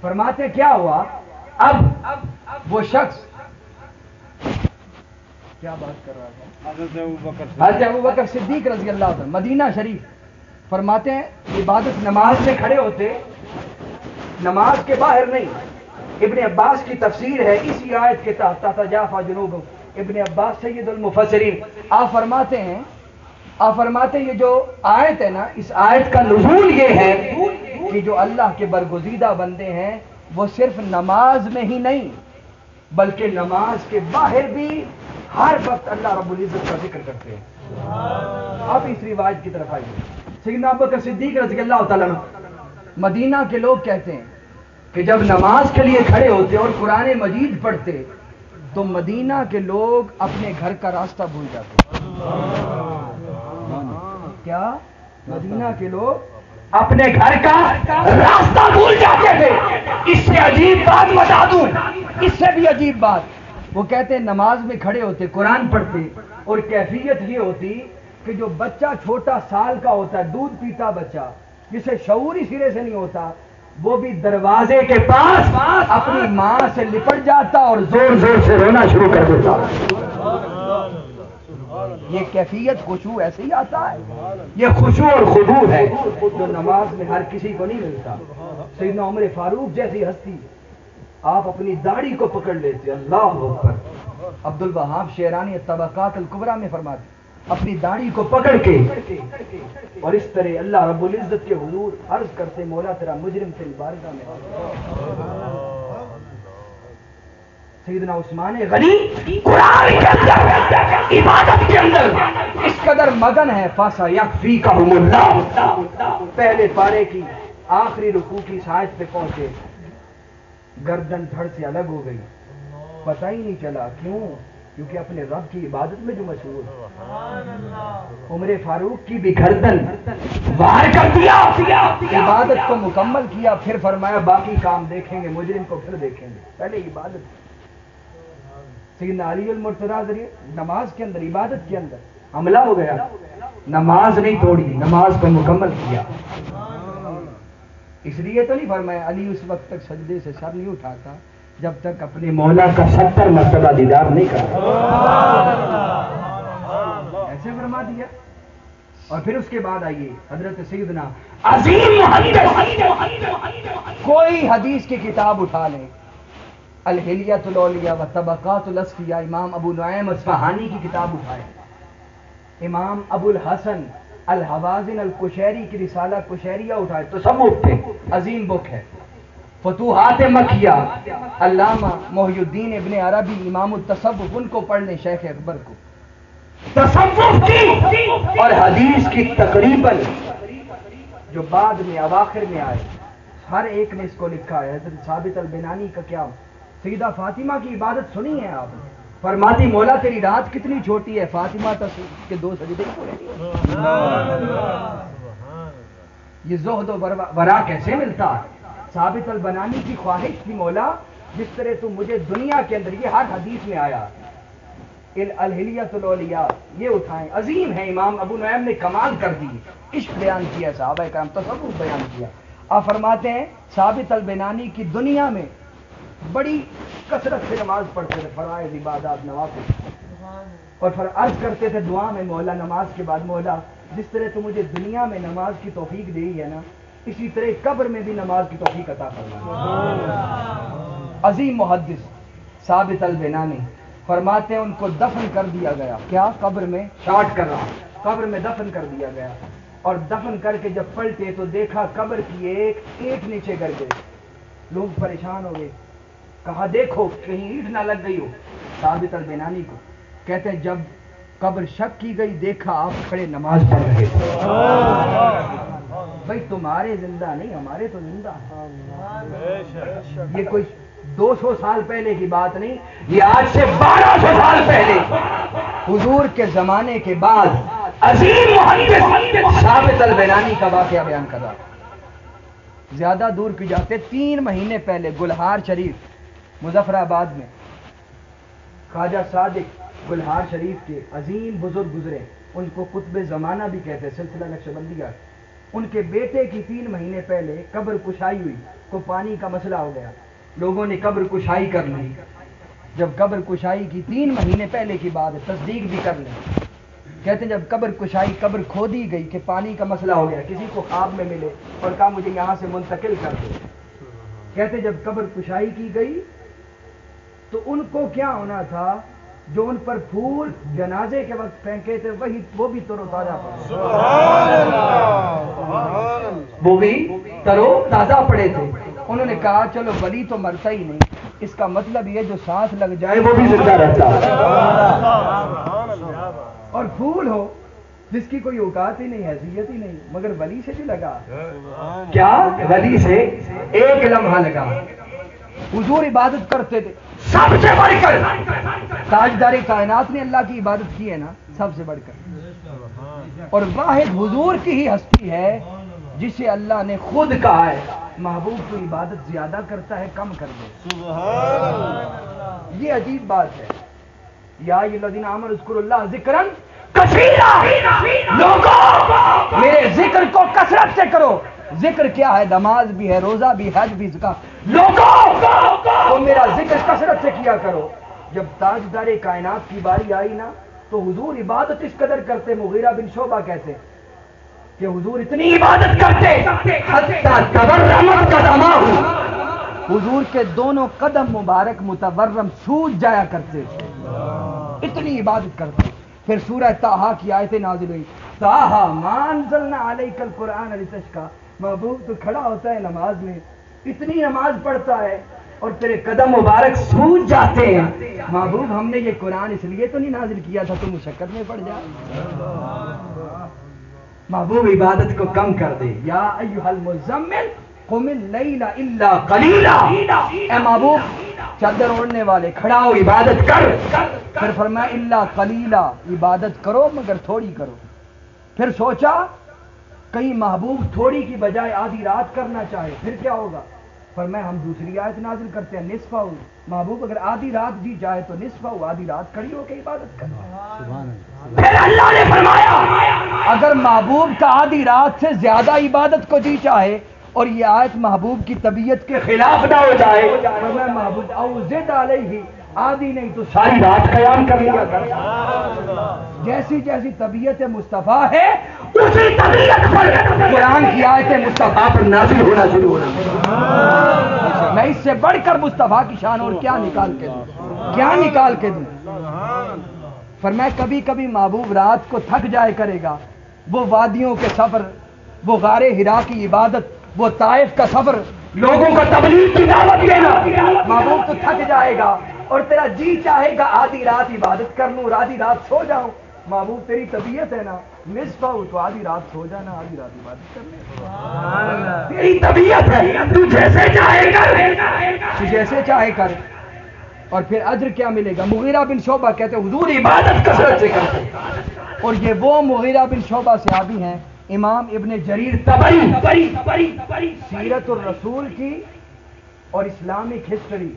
فرماتے کیا ہوا؟ اب وہ شخص کیا بات کر رہا تھا حضرت ابوبکر حضرت ابو بکر صدیق رضی اللہ عنہ مدینہ شریف۔ فرماتے ہیں عبادت نماز میں کھڑے ہوتے نماز کے باہر نہیں۔ ابن عباس کی تفسیر ہے اسی آیت کے تحت تتجافا جنوب ابن عباس سید المفسرین آپ فرماتے ہیں آپ فرماتے ہیں یہ جو آیت ہے نا اس آیت کا نزول یہ ہے کہ جو اللہ کے برگزیدہ بندے ہیں وہ صرف نماز میں ہی نہیں بلکہ نماز کے باہر بھی ہر وقت اللہ رب العزت کا ذکر کرتے ہیں۔ آپ اس روایت کی طرف آئیے۔ سیدنا ابو بکر صدیق رضی اللہ تعالیٰ عنہ مدینہ کے لوگ کہتے ہیں کہ جب نماز کے لیے کھڑے ہوتے اور قرآن مجید پڑھتے تو مدینہ کے لوگ اپنے گھر کا راستہ بھول جاتے۔ کیا؟ مدینہ کے لوگ اپنے گھر کا راستہ بھول جاتے تھے۔ اس سے عجیب بات بتا دوں۔ اس سے بھی عجیب بات۔ وہ کہتے ہیں نماز میں کھڑے ہوتے قرآن پڑھتے اور کیفیت یہ ہوتی کہ جو بچہ چھوٹا سال کا ہوتا ہے دودھ پیتا بچہ جسے شعور ہی سرے سے نہیں ہوتا وہ بھی دروازے کے پاس اپنی ماں سے لپٹ جاتا اور زور زور سے رونا شروع کر دیتا۔ یہ کیفیت خوشبو ایسے ہی آتا ہے۔ یہ خوشبو اور خدو ہے۔ جو نماز میں ہر کسی کو نہیں ملتا۔ سیدنا عمر فاروق جیسی ہستی آپ اپنی داڑھی کو پکڑ لیتے۔ اللہ اکبر۔ عبد الوہاب شیرانی طبقات القبرا میں فرماتے اپنی داڑھی کو پکڑ کے۔ اور اس طرح اللہ رب العزت کے حضور عرض کرتے مولا تیرا مجرم سے بارگاہ میں۔ سیدنا عثمان غنی قرآن کے اندر، عبادت کے اندر۔ اس قدر مگن ہے، فاسا یکفی کا اللہ۔ پہلے پارے کی آخری رکوع کی سائز پہ پہنچے۔ گردن دھڑ سے الگ ہو گئی۔ پتہ ہی نہیں چلا کیوں؟ کیونکہ اپنے رب کی عبادت میں جو مشہور۔ عمر فاروق کی بھی گردن وار کر دیا۔ عبادت کو مکمل کیا، پھر فرمایا، باقی کام دیکھیں گے، مجرم کو پھر دیکھیں گے۔ پہلے عبادت۔ سیدنا علی المرتضی ذریعے نماز کے اندر، عبادت کے اندر حملہ ہو گیا۔ نماز نہیں توڑی، نماز کو مکمل کیا۔ اس لیے تو نہیں فرمایا علی اس وقت تک سجدے سے سر نہیں اٹھاتا، جب تک اپنے مولا کا ستر مرتبہ دیدار نہیں کرتا۔ ایسے فرما دیا۔ اور پھر اس کے بعد آئیے، حضرت سیدنا عظیم کوئی حدیث کی کتاب اٹھا لیں الحلیت الاولیاء و طبقات الاسفیاء امام ابو نعیم اصفہانی کی کتاب اٹھائے امام ابو الحسن الحوازن الکشیری کی رسالہ کشیریہ اٹھائے تو سب اٹھتے عظیم بک ہے۔ فتوحات مکیہ علامہ محی الدین ابن عربی امام التصوف ان کو پڑھ لیں شیخ اکبر کو۔ تصوف کی اور حدیث کی تقریباً جو بعد میں اواخر میں آئے ہر ایک نے اس کو لکھا ہے۔ حضرت ثابت البنانی کا کیا سیدہ فاطمہ کی عبادت سنی ہے آپ نے؟ فرماتی، مولا تیری رات کتنی چھوٹی ہے، فاطمہ تک کے دو سجدے ہی پورے یہ زہد و ورا- کیسے ملتا؟ ہے ثابت البنانی کی خواہش تھی مولا، جس طرح تو مجھے دنیا کے اندر یہ ہر حدیث میں آیا۔ الہلیت الاولیاء، یہ اٹھائیں۔ عظیم ہے امام ابو نعیم نے کمال کر دی۔ عشق بیان کیا، صحابہ کرام تصوف بیان کیا۔ آپ فرماتے ہیں، ثابت البنانی کی دنیا میں بڑی کثرت سے نماز پڑھتے تھے، فرائض، عبادات نوافل اور پھر عرض کرتے تھے دعا میں مولا، نماز کے بعد مولا، جس طرح تو مجھے دنیا میں نماز کی توفیق دی ہے نا، اسی طرح قبر میں بھی نماز کی توفیق عطا فرما عظیم محدث ثابت البنانی فرماتے ہیں، ان کو دفن کر دیا گیا۔ کیا؟ قبر میں شارٹ کر رہا۔ قبر میں دفن کر دیا گیا۔ اور دفن کر کے جب پلٹے تو دیکھا قبر کی ایک اینٹ نیچے گر گئی لوگ پریشان ہو گئے۔ کہا دیکھو، کہیں اینٹ نہ لگ گئی ہو۔ ثابت البنانی کو کہتے ہیں، جب قبر شک کی گئی، دیکھا آپ کھڑے نماز پڑھ رہے بھائی، تمہارے زندہ نہیں، ہمارے تو زندہ یہ کوئی دو سو سال پہلے کی بات نہیں، یہ آج سے بارہ سو سال پہلے۔ حضور کے زمانے کے بعد عظیم محدث ثابت البنانی کا واقعہ بیان کر رہا۔ زیادہ دور کی جاتے، تین مہینے پہلے گلہار شریف مظفر آباد میں خواجہ صادق گلہار شریف کے عظیم بزرگ گزرے۔ ان کو قطب زمانہ بھی کہتے ہیں، سلسلہ نقشبندی کا۔ ان کے بیٹے کی تین مہینے پہلے قبر کشائی ہوئی کو پانی کا مسئلہ ہو گیا۔ لوگوں نے قبر کشائی کر لی۔ جب قبر کشائی کی تین مہینے پہلے کی بات ہے، تصدیق بھی کر لیں۔ کہتے ہیں، جب قبر کشائی، قبر کھودی گئی کہ پانی کا مسئلہ ہو گیا، کسی کو خواب میں ملے اور کہا، مجھے یہاں سے منتقل کر دو۔ کہتے ہیں، جب قبر کشائی کی گئی تو ان کو کیا ہونا تھا جو ان پر پھول جنازے کے وقت پھینکے تھے وہی وہ بھی تر و تازہ پڑے۔ وہ بھی ترو تازہ پڑے تھے۔ انہوں نے کہا چلو ولی تو مرتا ہی نہیں۔ اس کا مطلب یہ جو سانس لگ جائے وہ بھی زندہ رہتا۔ اور پھول ہو جس کی کوئی اوقات ہی نہیں حیثیت ہی نہیں مگر ولی سے بھی لگا۔ کیا؟ ولی سے ایک لمحہ لگا۔ حضور عبادت کرتے تھے۔ سب سے بڑھ کر۔ تاجدار کائنات نے اللہ کی عبادت کی ہے نا، سب سے بڑھ کر۔ اور واحد حضور کی ہی ہستی ہے، جسے اللہ نے خود کہا ہے، محبوب کو عبادت زیادہ کرتا ہے، کم کر دے۔ یہ عجیب بات ہے۔ یا الذین آمنوا اذکروا اللہ ذکرن کثیرا۔ لوگوں میرے ذکر کو کثرت سے کرو۔ ذکر کیا ہے؟ نماز بھی ہے، روزہ بھی حج بھی زکات لوگوں میرا ذکر کثرت سے کیا کرو۔ جب تاجدار کائنات کی باری آئی نا تو حضور عبادت اس قدر کرتے مغیرہ بن شعبہ کہتے کہ حضور اتنی عبادت کرتے حضور کے دونوں قدم مبارک متورم سوج جایا کرتے۔ اتنی عبادت کرتے۔ پھر سورہ تاہا کی آیتیں نازل ہوئی۔ تاہا مانزلنا علیک القرآن لتشکا محبوب تو کھڑا ہوتا ہے نماز میں۔ اتنی نماز پڑھتا ہے اور تیرے قدم مبارک سوج جاتے ہیں۔ محبوب، ہم نے یہ قرآن اس لیے تو نہیں نازل کیا تھا، تو مشقت میں پڑ جا۔ محبوب، عبادت کو کم کر دے۔ یا ایوہ المزمل، قم اللیل الا قلیلا۔ اے محبوب، چادر اوڑھنے والے، کھڑا ہو، عبادت کر۔ پھر فرمایا، الا قلیلا، عبادت کرو، مگر تھوڑی کرو۔ پھر سوچا کہیں محبوب تھوڑی کی بجائے آدھی رات کرنا چاہے پھر کیا ہوگا؟ فرمایا ہم دوسری آیت نازل کرتے ہیں نصف ہو۔ محبوب اگر آدھی رات دی جائے تو نصف ہو آدھی رات کھڑی ہو کے عبادت کرنا پھر اللہ نے فرمایا اگر محبوب کا آدھی رات سے زیادہ عبادت کو جی چاہے اور یہ آیت محبوب کی طبیعت کے خلاف نہ ہو جائے فرمایا محبوب علیہ آدھی نہیں، تو ساری رات قیام کر لیا۔ کر جیسی جیسی طبیعت مصطفیٰ ہے، اسی طبیعت پر قرآن کی آیت مصطفیٰ پر نازل ہونا شروع ہونا۔ میں اس سے بڑھ کر مصطفیٰ کی شان اور کیا نکال کے دوں؟ کیا نکال کے دوں؟ فرمایا کبھی کبھی محبوب رات کو تھک جائے کرے گا۔ وہ وادیوں کے سفر، وہ غار ہرا کی عبادت، وہ طائف کا سفر لوگوں کا تبلیغ کی دعوت دینا۔ محبوب تو تھک جائے گا اور تیرا جی چاہے گا آدھی رات عبادت کر لوں آدھی رات سو جاؤں۔ محبوب تیری طبیعت ہے نا نصف ہو تو آدھی رات سو جانا آدھی رات عبادت کرنا تیری طبیعت ہے تو جیسے چاہے کر۔ تو جیسے چاہے کر۔ اور پھر اجر کیا ملے گا؟ مغیرہ بن شعبہ کہتے ہیں حضور عبادت کثرت سے کرتے اور یہ وہ مغیرہ بن شعبہ صحابی ہیں امام ابن جریر تبری سیرت الرسول کی اور اسلامک ہسٹری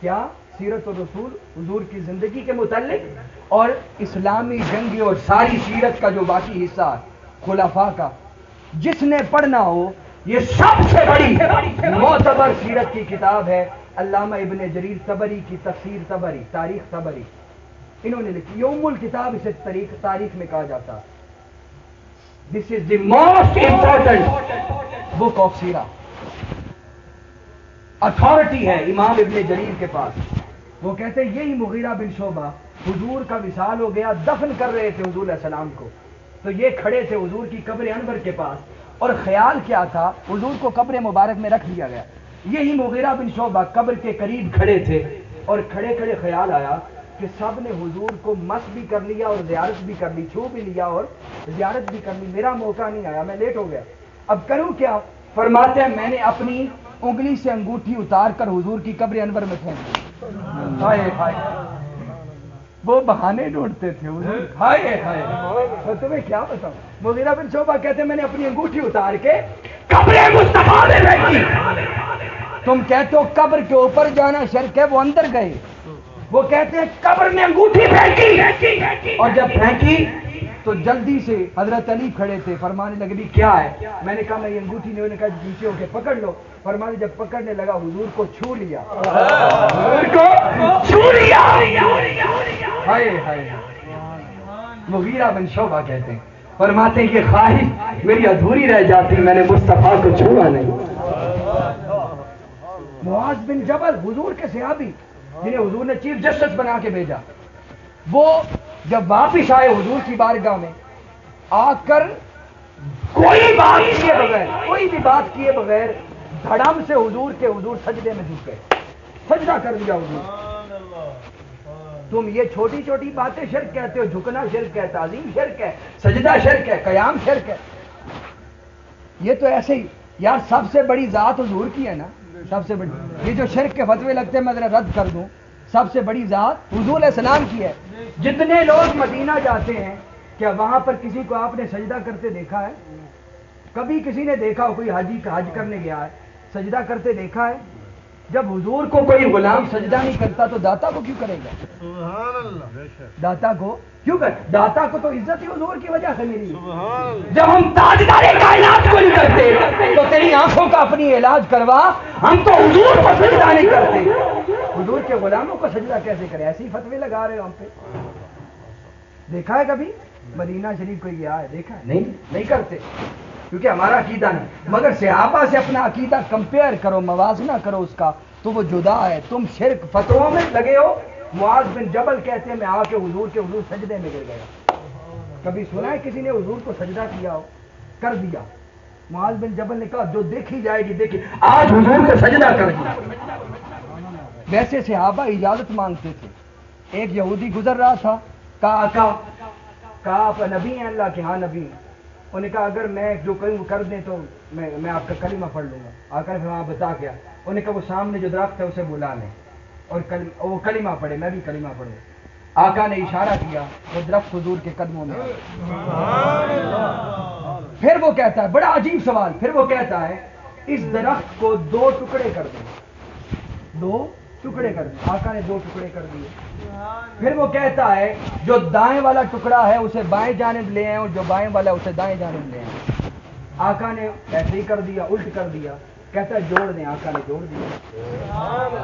کیا سیرت الرسول حضور کی زندگی کے متعلق؟ اور اسلامی جنگی اور ساری سیرت کا جو باقی حصہ ہے خلافہ کا۔ جس نے پڑھنا ہو یہ سب سے بڑی معتبر سیرت کی کتاب ہے علامہ ابن جریر تبری کی تفسیر تبری تاریخ تبری۔ انہوں نے لکھی یوم الکتاب اسے تاریخ تاریخ میں کہا جاتا this is the most important book of Sierra authority ہے امام ابن جریر کے پاس. وہ کہتے ہیں، یہی مغیرہ بن شعبہ حضور کا وصال ہو گیا، دفن کر رہے تھے حضور علیہ السلام کو. تو یہ کھڑے تھے حضور کی قبر انور کے پاس اور خیال کیا تھا، حضور کو قبر مبارک میں رکھ دیا گیا. یہی مغیرہ بن شعبہ قبر کے قریب کھڑے تھے اور کھڑے کھڑے خیال آیا کہ سب نے حضور کو مس بھی کر لیا اور زیارت بھی کر لی، چھو بھی لیا اور زیارت بھی کر لی۔ میرا موقع نہیں آیا، میں لیٹ ہو گیا۔ اب کروں کیا؟ فرماتے ہیں، میں نے اپنی انگلی سے انگوٹھی اتار کر حضور کی قبر انور میں پھینک دی ہائے ہائے۔ وہ بہانے ڈھونڈتے تھے۔ حضور، ہائے ہائے۔ تمہیں کیا بتاؤں؟ مغیرہ بن شعبہ کہتے ہیں، میں نے اپنی انگوٹھی اتار کے قبر مصطفیٰ میں پھینکی۔ تم کہتے ہو قبر کے اوپر جانا شرک ہے، وہ اندر گئے۔ وہ کہتے ہیں قبر میں انگوٹھی پھینکی۔ اور جب پھینکی تو جلدی سے حضرت علی کھڑے تھے۔ فرمانے لگے بھی کیا ہے؟ میں نے کہا میں یہ انگوٹھی نے کہا نیچے ہو کے پکڑ لو۔ فرمانے جب پکڑنے لگا حضور کو چھو لیا۔ حضور کو چھو لیا۔ ہائے ہائے مغیرہ بن شعبہ کہتے ہیں۔ فرماتے ہیں کہ خواہش میری ادھوری رہ جاتی میں نے مصطفیٰ کو چھوا نہیں۔ معاذ بن جبل حضور کے صحابی۔ جنہیں حضور نے چیف جسٹس بنا کے بھیجا۔ وہ جب واپس آئے حضور کی بارگاہ میں، آ کر کوئی بات کیے بغیر، کوئی بھی بات کیے بغیر دھڑم سے حضور کے حضور سجدے میں جھک گئے۔ سجدہ کر دیا حضور۔ تم یہ چھوٹی چھوٹی باتیں شرک کہتے ہو، جھکنا شرک ہے، تعظیم شرک ہے، سجدہ شرک ہے، قیام شرک ہے۔ یہ تو ایسے ہی، یار، سب سے بڑی ذات حضور کی ہے نا۔ سب سے بڑی یہ جو شرک کے فتوے لگتے ہیں، میں ذرا رد کر دوں۔ سب سے بڑی ذات حضور علیہ السلام کی ہے۔ جتنے لوگ مدینہ جاتے ہیں کیا وہاں پر کسی کو آپ نے سجدہ کرتے دیکھا ہے؟ کبھی کسی نے دیکھا ہو، کوئی حاجی کا حج کرنے گیا ہے، سجدہ کرتے دیکھا ہے؟ جب حضور کو کوئی غلام سجدہ نہیں کرتا تو داتا کو کیوں کرے گا؟ داتا کو کیوں کر؟ داتا کو تو عزت ہی حضور کی وجہ سے ملی۔ جب ہم تاجدار کائنات کو نہیں کرتے تو تیری آنکھوں کا اپنی علاج کروا ہم تو حضور کو سجدہ نہیں کرتے۔ حضور کے غلاموں کو سجدہ کیسے کرے؟ ایسی فتوے لگا رہے ہو ہم پہ۔ دیکھا ہے کبھی؟ مدینہ شریف کوئی گیا ہے؟ دیکھا ہے؟ نہیں نہیں کرتے۔ کیونکہ ہمارا عقیدہ نہیں۔ مگر صحابہ سے اپنا عقیدہ کمپیئر کرو، موازنہ کرو اس کا، تو وہ جدا ہے۔ تم شرک فتووں میں لگے ہو۔ معاذ بن جبل کہتے ہیں، میں آ کے حضور کے حضور سجدے میں گر گیا۔ کبھی سنا ہے کسی نے حضور کو سجدہ کیا ہو؟ کر دیا۔ معاذ بن جبل نے کہا، جو دیکھی جائے گی، دیکھی۔ آج حضور کو سجدہ کر دیا۔ ویسے صحابہ اجازت مانگتے تھے۔ ایک یہودی گزر رہا تھا، کہا آقا کہا، آپ نبی ہیں، اللہ کے ہاں نبی ہیں۔ انہوں نے کہا، اگر میں جو کہوں کر دیں تو میں میں آپ کا کلمہ پڑھ لوں گا۔ آ کر پھر وہاں بتا گیا انہوں نے کہا، وہ سامنے جو درخت ہے اسے بلا لیں۔ اور کلمہ وہ کلمہ پڑھے، میں بھی کلمہ پڑھوں۔ آقا نے اشارہ کیا وہ درخت حضور کے قدموں میں پھر وہ کہتا ہے، بڑا عجیب سوال، پھر وہ کہتا ہے، اس درخت کو دو ٹکڑے کر دیں دو؟ ٹکڑے کر دیے آقا نے دو ٹکڑے کر دیے۔ پھر وہ کہتا ہے، جو دائیں والا ٹکڑا ہے، اسے بائیں جانب لے آئیں، اور جو بائیں والا اسے دائیں جانب لے آئیں۔ آقا نے ایسے ہی کر دیا، الٹ کر دیا۔ کہتا ہے، جوڑ دیں، آقا نے جوڑ دیا۔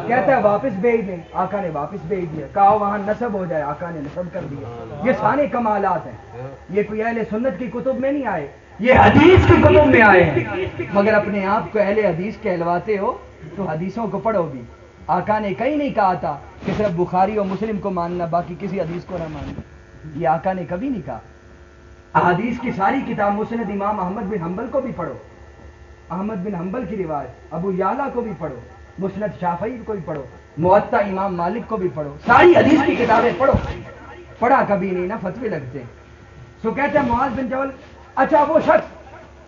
کہتا ہے، واپس بھیج دیں۔ آقا نے واپس بھیج دیا۔ کہا وہاں نصب ہو جائے۔ آقا نے نصب کر دیا۔ یہ سارے کمالات ہیں۔ یہ کوئی اہل سنت کی کتب میں نہیں آئے۔ یہ حدیث کی کتب میں آئے ہیں۔ مگر اپنے آپ کو اہل حدیث کہلواتے ہو، تو حدیثوں کو پڑھو بھی۔ آقا نے کہیں نہیں کہا تھا کہ صرف بخاری اور مسلم کو ماننا، باقی کسی حدیث کو نہ ماننا۔ یہ آقا نے کبھی نہیں کہا۔ احادیث کی ساری کتاب مسند امام احمد بن حنبل کو بھی پڑھو۔ احمد بن حنبل کی روایت، ابو یالا کو بھی پڑھو۔ مسند شافعی کو بھی پڑھو۔ معطا امام مالک کو بھی پڑھو۔ ساری حدیث کی کتابیں پڑھو۔ پڑھا کبھی نہیں نا فتوی لگتے۔ سو کہتے ہیں معاذ بن جبل اچھا وہ شخص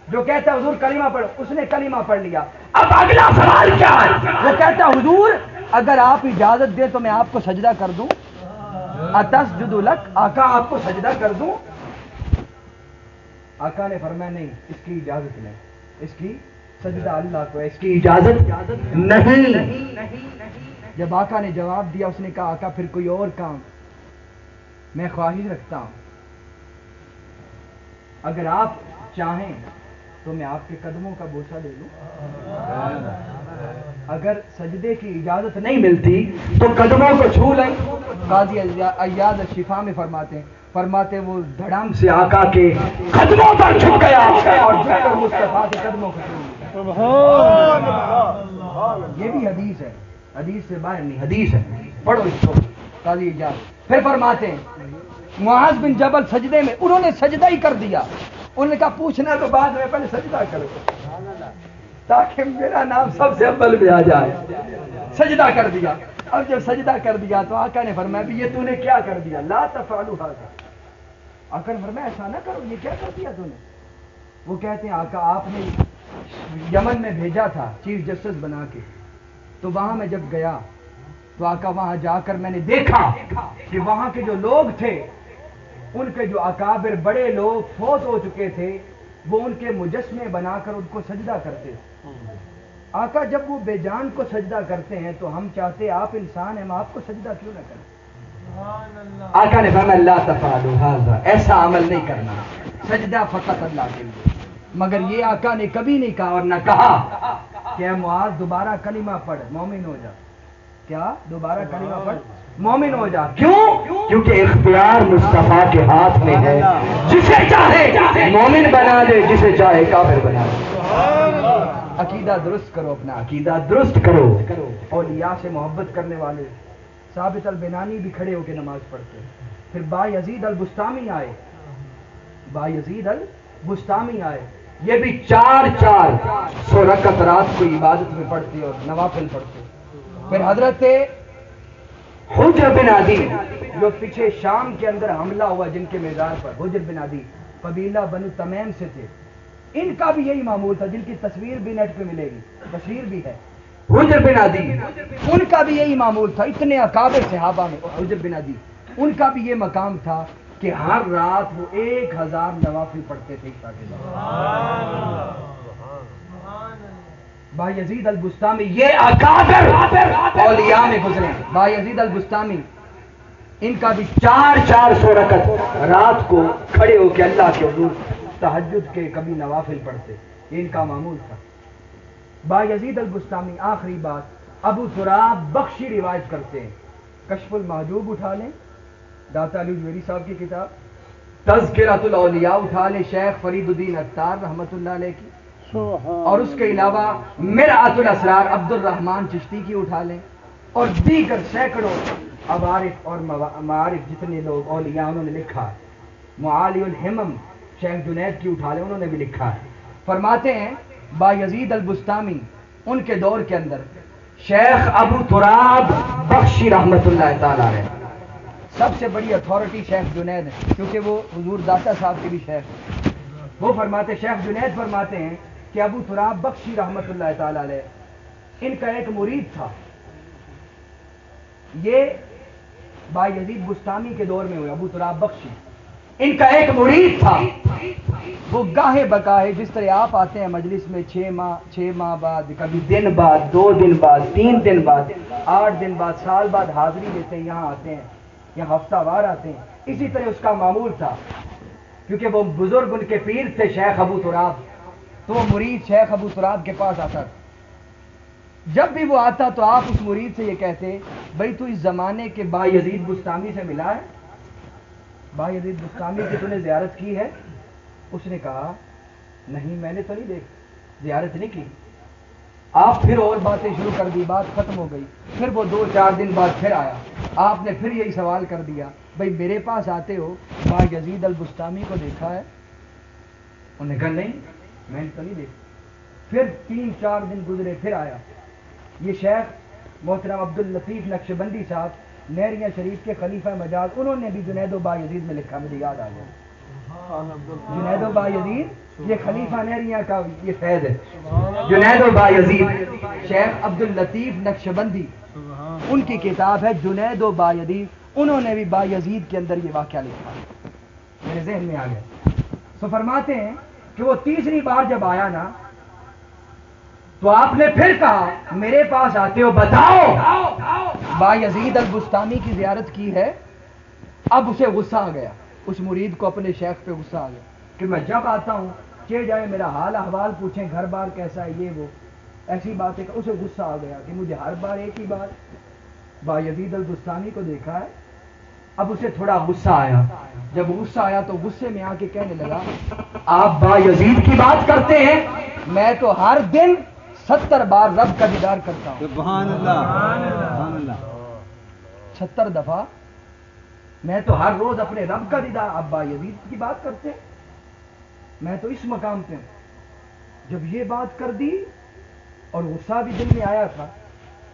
جو کہتا ہے حضور کلمہ پڑھو اس نے کلمہ پڑھ لیا۔ اب اگلا سوال کیا ہے؟ وہ کہتا ہے، حضور، اگر آپ اجازت دیں تو میں آپ کو سجدہ کر دوں۔ اتس جدولک آقا، آپ کو سجدہ کر دوں۔ آقا نے فرمایا، نہیں، اس کی اجازت نہیں۔ اس کی سجدہ اللہ کو ہے، اس کی اجازت نہیں۔ جب آقا نے جواب دیا، اس نے کہا، آقا، پھر کوئی اور کام میں خواہش رکھتا ہوں۔ اگر آپ چاہیں تو میں آپ کے قدموں کا بوسہ لے لوں۔ اگر سجدے کی اجازت نہیں ملتی تو قدموں کو چھو لیں۔ قاضی ایاز شفا میں فرماتے ہیں۔ فرماتے ہیں وہ دھڑام سے آقا کے قدموں پر چھپ گیا۔ اور جھک کر مصطفیٰ کے قدموں کو چھو یہ بھی حدیث ہے۔ حدیث سے باہر نہیں حدیث ہے۔ پڑھو اس کو۔ قاضی اجاز پھر فرماتے ہیں معاذ بن جبل سجدے میں انہوں نے سجدہ ہی کر دیا۔ انہوں نے کہا پوچھنا تو بعد میں پہلے سجدہ کرو۔ تاکہ میرا نام سب سے اول میں آ جائے۔ سجدہ کر دیا۔ اب جب سجدہ کر دیا تو آقا نے فرمایا بھی یہ تو نے کیا کر دیا؟ لا تفعلوا هذا۔ آقا نے فرمایا ایسا نہ کرو، یہ کیا کر دیا تو نے؟ وہ کہتے ہیں، آقا آپ نے یمن میں بھیجا تھا چیف جسٹس بنا کے۔ تو وہاں میں جب گیا تو آقا وہاں جا کر میں نے دیکھا کہ وہاں کے جو لوگ تھے ان کے جو اکابر بڑے لوگ فوت ہو چکے تھے، وہ ان کے مجسمے بنا کر ان کو سجدہ کرتے آقا، جب وہ بے جان کو سجدہ کرتے ہیں تو ہم چاہتے آپ انسان ہیں، ہم آپ کو سجدہ کیوں نہ کریں؟ آقا نے فرمایا اللہ تفعلوا ایسا عمل نہیں کرنا، سجدہ فقط اللہ کے لیے۔ مگر یہ آقا نے کبھی نہیں کہا اور نہ کہا کہ معاذ، دوبارہ کلمہ پڑھ، مومن ہو جا۔ کیا؟ دوبارہ کلمہ پڑھ؟ مومن ہو جا کیوں؟ کیونکہ اختیار مصطفیٰ کے ہاتھ میں ہے۔ جسے چاہے مومن بنا دے جسے چاہے کافر بنا دے۔ عقیدہ درست کرو اپنا عقیدہ درست کرو۔ اولیاء سے محبت کرنے والے۔ ثابت البنانی بھی کھڑے ہو کے نماز پڑھتے پھر با یزید البستامی آئے۔ با یزید البستامی آئے۔ یہ بھی چار چار سو رکعت رات کو عبادت میں پڑھتے اور نوافل پڑھتے۔ پھر حضرت حجر بن عدی. جو پیچھے شام کے اندر حملہ ہوا جن کے میدان پر حجر بن عدی. قبیلہ بنو تمیم سے تھے. ان کا بھی یہی معمول تھا جن کی تصویر بھی نیٹ پہ ملے گی تصویر بھی ہے. حجر بن عدی. ان کا بھی یہی معمول تھا اتنے اکابر صحابہ میں حجر بن عدی. ان کا بھی یہ مقام تھا کہ ہر رات وہ ایک ہزار نوافل پڑھتے تھے با یزید البستامی یہ اکابر اولیاء میں گزرے با یزید البستامی ان کا بھی چار چار سو رکت رات کو کھڑے ہو کے اللہ کے حضور تحجد کے کبھی نوافل پڑھتے۔ یہ ان کا معمول تھا۔ با یزید البستامی آخری بات، ابو تراب بخشی روایت کرتے ہیں۔ کشف المحجوب اٹھا لیں۔ داتا علی جویری صاحب کی کتاب۔ تذکرۃ الاولیاء اٹھا لیں۔ شیخ فرید الدین اختار رحمۃ اللہ علیہ کی۔ اور اس کے علاوہ مرعت الاسرار عبد الرحمن چشتی کی اٹھا لیں اور دیگر سینکڑوں عوارف اور معارف جتنے لوگ اولیاء انہوں نے لکھا معالی الحمم شیخ جنید کی اٹھا لیں، انہوں نے بھی لکھا ہے۔ فرماتے ہیں، با یزید البستامی ان کے دور کے اندر شیخ ابو تراب بخشی رحمت اللہ تعالی ہے۔ سب سے بڑی اتھارٹی شیخ جنید ہے، کیونکہ وہ حضور داتا صاحب کے بھی شیخ وہ فرماتے، شیخ جنید فرماتے ہیں کہ ابو تراب بخشی رحمت اللہ تعالی علیہ۔ ان کا ایک مرید تھا۔ یہ با یزید بستانی کے دور میں ہوئے، ابو تراب بخشی۔ ان کا ایک مرید تھا۔ وہ گاہے بگاہے، جس طرح آپ آتے ہیں مجلس میں، چھ ماہ چھ ماہ بعد، کبھی دن بعد، دو دن بعد، تین دن بعد، آٹھ دن بعد، سال بعد حاضری دیتے ہیں یہاں آتے ہیں، یہاں ہفتہ وار آتے ہیں۔ اسی طرح اس کا معمول تھا، کیونکہ وہ بزرگ ان کے پیر تھے، شیخ ابو تراب تو وہ مرید شیخ ابو تراب کے پاس آتا تھا۔ جب بھی وہ آتا تو آپ اس مرید سے یہ کہتے، بھائی تو اس زمانے کے با یزید بستانی سے ملا ہے۔ با یزید بستانی کی تو نے زیارت کی ہے؟ اس نے کہا، نہیں، میں نے تو نہیں دیکھ زیارت نہیں کی۔ آپ پھر اور باتیں شروع کر دی، بات ختم ہو گئی۔ پھر وہ دو چار دن بعد پھر آیا۔ آپ نے پھر یہی سوال کر دیا، بھائی میرے پاس آتے ہو، با یزید البستانی کو دیکھا ہے؟ انہوں نے کہا، نہیں میں نے تو نہیں پھر تین چار دن گزرے، پھر آیا۔ یہ شیخ محترم عبد الطیف نقش بندی صاحب نہریہ شریف کے خلیفہ مجاز، انہوں نے بھی جنید و با یزید میں لکھا، مجھے یاد آ گیا۔ جنید و با یزید یہ خلیفہ نہریہ کا یہ فیض ہے۔ جنید و با یزید شیخ عبد اللطیف نقشبندی، ان کی کتاب ہے جنید و با یزید انہوں نے بھی با یزید کے اندر یہ واقعہ لکھا۔ میرے ذہن میں آ گیا۔ سو فرماتے ہیں کہ وہ تیسری بار جب آیا نا، تو آپ نے پھر کہا، میرے پاس آتے ہو، بتاؤ۔ با یزید البستانی کی زیارت کی ہے۔ اب اسے غصہ آ گیا۔ اس مرید کو اپنے شیخ پہ غصہ آ گیا۔ کہ میں جب آتا ہوں، چے جائے، میرا حال احوال پوچھیں، گھر بار کیسا ہے، یہ وہ۔ ایسی باتیں اسے غصہ آ گیا کہ مجھے ہر بار ایک ہی بات با یزید البستانی کو دیکھا ہے۔ اب اسے تھوڑا غصہ آیا۔ جب غصہ آیا تو غصے میں آ کے کہنے لگا آپ با یزید کی بات کرتے ہیں؟ میں تو ہر دن ستر بار رب کا دیدار کرتا ہوں۔ سبحان اللہ۔ سبحان اللہ۔ چھتر دفعہ میں تو ہر روز اپنے رب کا دیدار ابا یزید کی بات کرتے میں تو اس مقام پہ ہوں۔ جب یہ بات کر دی اور غصہ بھی دل میں آیا تھا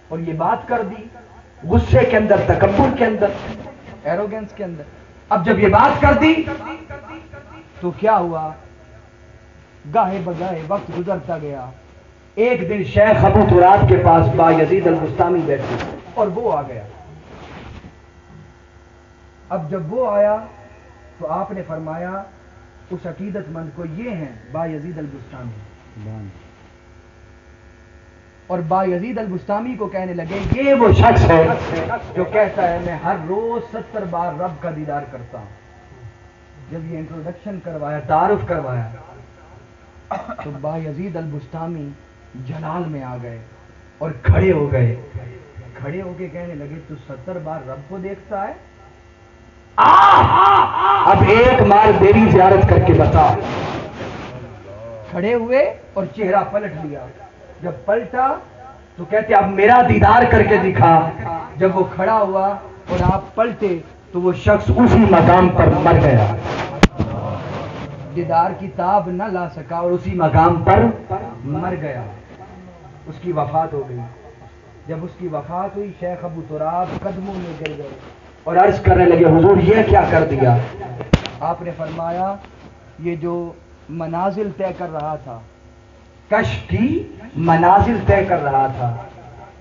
اور یہ بات کر دی غصے کے اندر تکبر کے اندر ایروگینس کے اندر۔ اب جب یہ بات کر دی، تو کیا ہوا؟ گاہے بگاہے وقت گزرتا گیا۔ ایک دن شیخ ابو تراب کے پاس با یزید البستانی بیٹھے اور وہ آ گیا۔ اب جب وہ آیا، تو آپ نے فرمایا، اس عقیدت مند کو یہ ہیں با یزید البستانی۔ اور با یزید البستانی کو کہنے لگے، یہ وہ شخص ہے جو کہتا ہے، میں ہر روز ستر بار رب کا دیدار کرتا ہوں. جب یہ انٹروڈکشن کروایا، تعارف کروایا، تو با یزید البستانی جلال میں آ گئے اور کھڑے ہو گئے۔ کھڑے ہو کے کہنے لگے، تو ستر بار رب کو دیکھتا ہے؟ اب ایک بار میری زیارت کر کے بتا۔ کھڑے ہوئے اور چہرہ پلٹ لیا۔ جب پلٹا تو کہتے اب میرا دیدار کر کے دکھا۔ جب وہ کھڑا ہوا اور آپ پلٹے تو وہ شخص اسی مقام پر مر گیا۔ دیدار کی تاب نہ لا سکا اور اسی مقام پر مر گیا۔ اس کی وفات ہو گئی۔ جب اس کی وفات ہوئی، شیخ ابو تراب قدموں میں گر گئے اور عرض کرنے لگے، حضور، یہ کیا کر دیا؟ آپ نے فرمایا، یہ جو منازل طے کر رہا تھا کشف کی منازل طے کر رہا تھا۔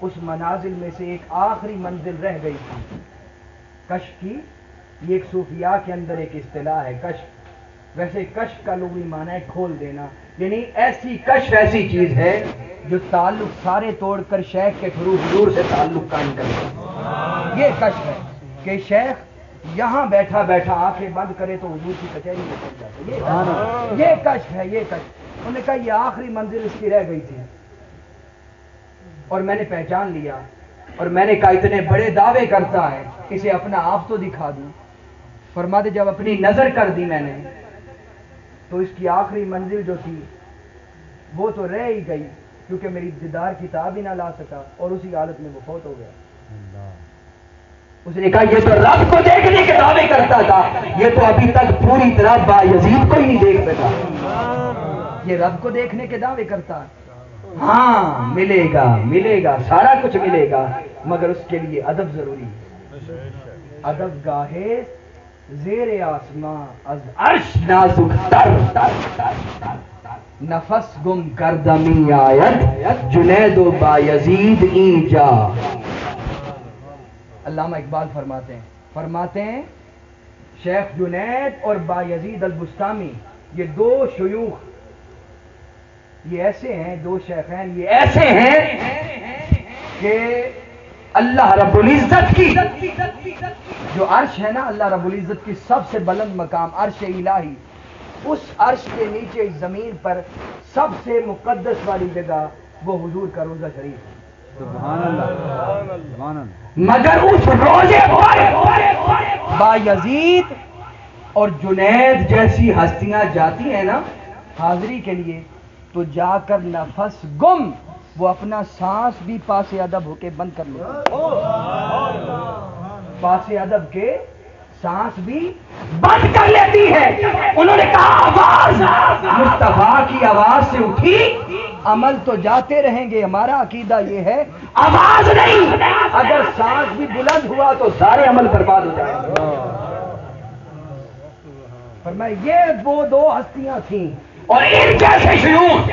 اس منازل میں سے ایک آخری منزل رہ گئی تھی۔ کشف کی یہ ایک صوفیاء کے اندر ایک اصطلاح ہے کشف ویسے کشف کا لغوی معنی ہے کھول دینا۔ یعنی ایسی کشف ایسی چیز ہے جو تعلق سارے توڑ کر شیخ کے تھرو حضور سے تعلق قائم کرے۔ یہ کشف ہے کہ شیخ یہاں بیٹھا بیٹھا آنکھیں بند کرے تو حضور کی کچہری میں پہنچ جاتے یہ یہ ہے، یہ کشف انہوں نے کہا، یہ آخری منزل اس کی رہ گئی تھی۔ اور میں نے پہچان لیا اور میں نے کہا، اتنے بڑے دعوے کرتا ہے اسے اپنا آپ تو دکھا دوں۔ فرماتے جب اپنی نظر کر دی میں نے، تو اس کی آخری منزل جو تھی، وہ تو رہ ہی گئی، کیونکہ میری دیدار کتاب ہی نہ لا سکا اور اسی حالت میں وہ فوت ہو گیا۔ اس نے کہا، یہ تو رب کو دیکھنے کے دعوے کرتا تھا، یہ تو ابھی تک پوری طرح با یزید کو ہی نہیں دیکھ سکا۔ یہ رب کو دیکھنے کے دعوے کرتا ہے۔ ہاں ملے گا ملے گا، سارا کچھ ملے گا، مگر اس کے لیے ادب ضروری ہے۔ ادب گاہے، زیر آسماں از عرش نازک، تر نفس گم کردمی آیت، جنید و با یزید علامہ اقبال فرماتے ہیں فرماتے ہیں، شیخ جنید اور بایزید البستامی یہ دو شیوخ یہ ایسے ہیں دو شیخین یہ ایسے ہیں کہ اللہ رب العزت کی جو عرش ہے نا اللہ رب العزت کی سب سے بلند مقام عرش الہی اس عرش کے نیچے زمین پر سب سے مقدس والی جگہ وہ حضور کا روزہ شریف ہے۔ سبحان اللہ سبحان اللہ۔ مگر اس روزے پر با یزید اور جنید جیسی ہستیاں جاتی ہیں نا حاضری کے لیے تو جا کر نفس گم، وہ اپنا سانس بھی پاس ادب ہو کے بند کر لیتے پاس ادب کے سانس بھی بند کر لیتی ہے۔ انہوں نے کہا، آواز! مصطفیٰ کی آواز سے اٹھی۔ عمل تو جاتے رہیں گے۔ ہمارا عقیدہ یہ ہے، آواز نہیں۔ اگر سانس بھی بلند ہوا تو سارے عمل برباد ہو جائیں گے۔ فرمایا، یہ وہ دو ہستیاں تھیں۔ اور ان جیسے شیوخ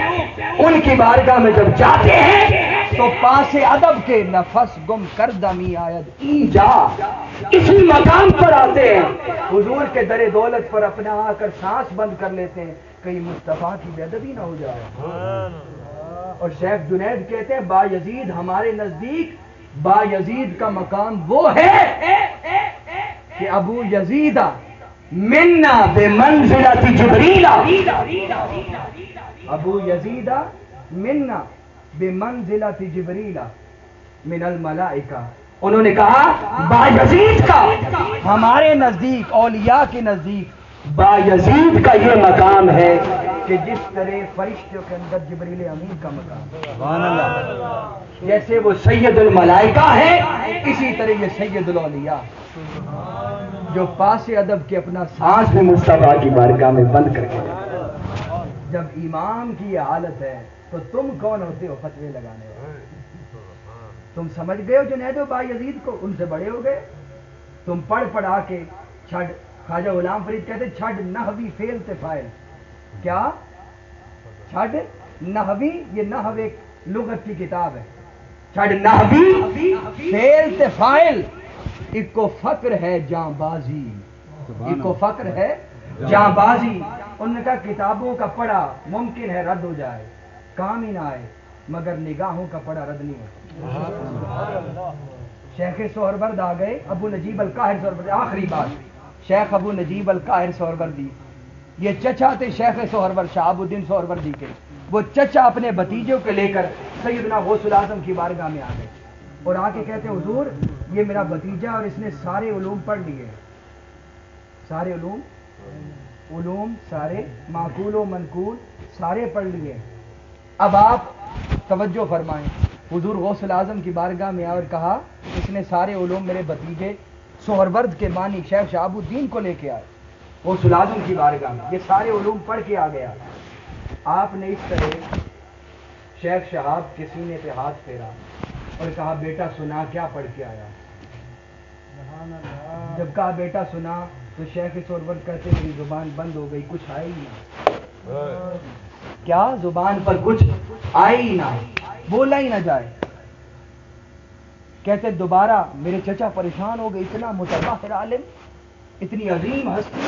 ان کی بارگاہ میں جب جاتے ہیں تو پاس ادب کے نفس گم کر دمی آید ای جا۔ اسی مقام پر آتے ہیں۔ حضور کے در دولت پر اپنا آ کر سانس بند کر لیتے ہیں۔ کہیں مصطفیٰ کی بے ادبی نہ ہو جائے۔ اور شیخ جنید کہتے ہیں، با یزید ہمارے نزدیک، با یزید کا مقام وہ ہے کہ ابو یزیدہ منا بے منزلت جبریلا ابو یزیدہ منا بے منزلت جبریلا من الملائکہ. انہوں نے کہا، با یزید کا. ہمارے نزدیک، اولیاء کے نزدیک با یزید کا یہ مقام ہے کہ جس طرح فرشتوں کے اندر جبریل امین کا مقام جیسے وہ سید الملائکہ ہے، اسی طرح یہ سید الاولیاء جو پاس ادب کے اپنا سانس میں مصطفیٰ کی بارگاہ میں بند کر کے جب امام کی یہ حالت ہے تو تم کون ہوتے ہو فتوے لگانے؟ والے تم سمجھ گئے ہو جنید و با یزید کو؟ ان سے بڑے ہو گئے۔ تم پڑھ پڑھا کے چھڑ خواجہ غلام فرید کہتے چھڑ نحوی فیل تے فائل کیا؟ چھڑ نحوی یہ نحو ایک لغت کی کتاب ہے۔ چھڑ نحوی فیل تے فائل ایک کو فقر ہے جاں بازی۔ ایک کو فقر ہے جاں بازی۔ انہوں نے کہا کتابوں کا پڑھا ممکن ہے رد ہو جائے کام ہی نہ آئے مگر نگاہوں کا پڑھا رد نہیں ہوتا۔ شیخ سہرورد آ گئے ابو نجیب القاہر سہرورد آخری بات۔ شیخ ابو نجیب القاہر سہروردی۔ یہ چچا تھے شیخ سہرور شہاب الدین سہروردی کے۔ وہ چچا اپنے بھتیجوں کے لے کر سیدنا غوث العظم کی بارگاہ میں آ گئے۔ اور آ کے کہتے حضور، یہ میرا بھتیجا اور اس نے سارے علوم پڑھ لیے۔ سارے علوم؟ علوم سارے معقول و منقول سارے پڑھ لیے۔ اب آپ توجہ فرمائیں۔ حضور غوث العظم کی بارگاہ میں آ اور کہا، اس نے سارے علوم میرے بھتیجے سہرورد کے معنی شیخ شہاب الدین کو لے کے آئے۔ غوث العظم کی بارگاہ میں یہ سارے علوم پڑھ کے آ گیا۔ آپ نے اس طرح شیخ شہاب کے سینے پہ ہاتھ پھیرا۔ اور کہا، بیٹا، سنا کیا پڑھ کے آیا? جب کہا، بیٹا، سنا تو شیخ سورور کہتے میری زبان بند ہو گئی، کچھ آئے ہی نہ کیا زبان پر کچھ آئے ہی نہ بولا ہی نہ جائے. کہتے دوبارہ میرے چچا پریشان ہو گئے، اتنا متباہر عالم، اتنی عظیم ہستی،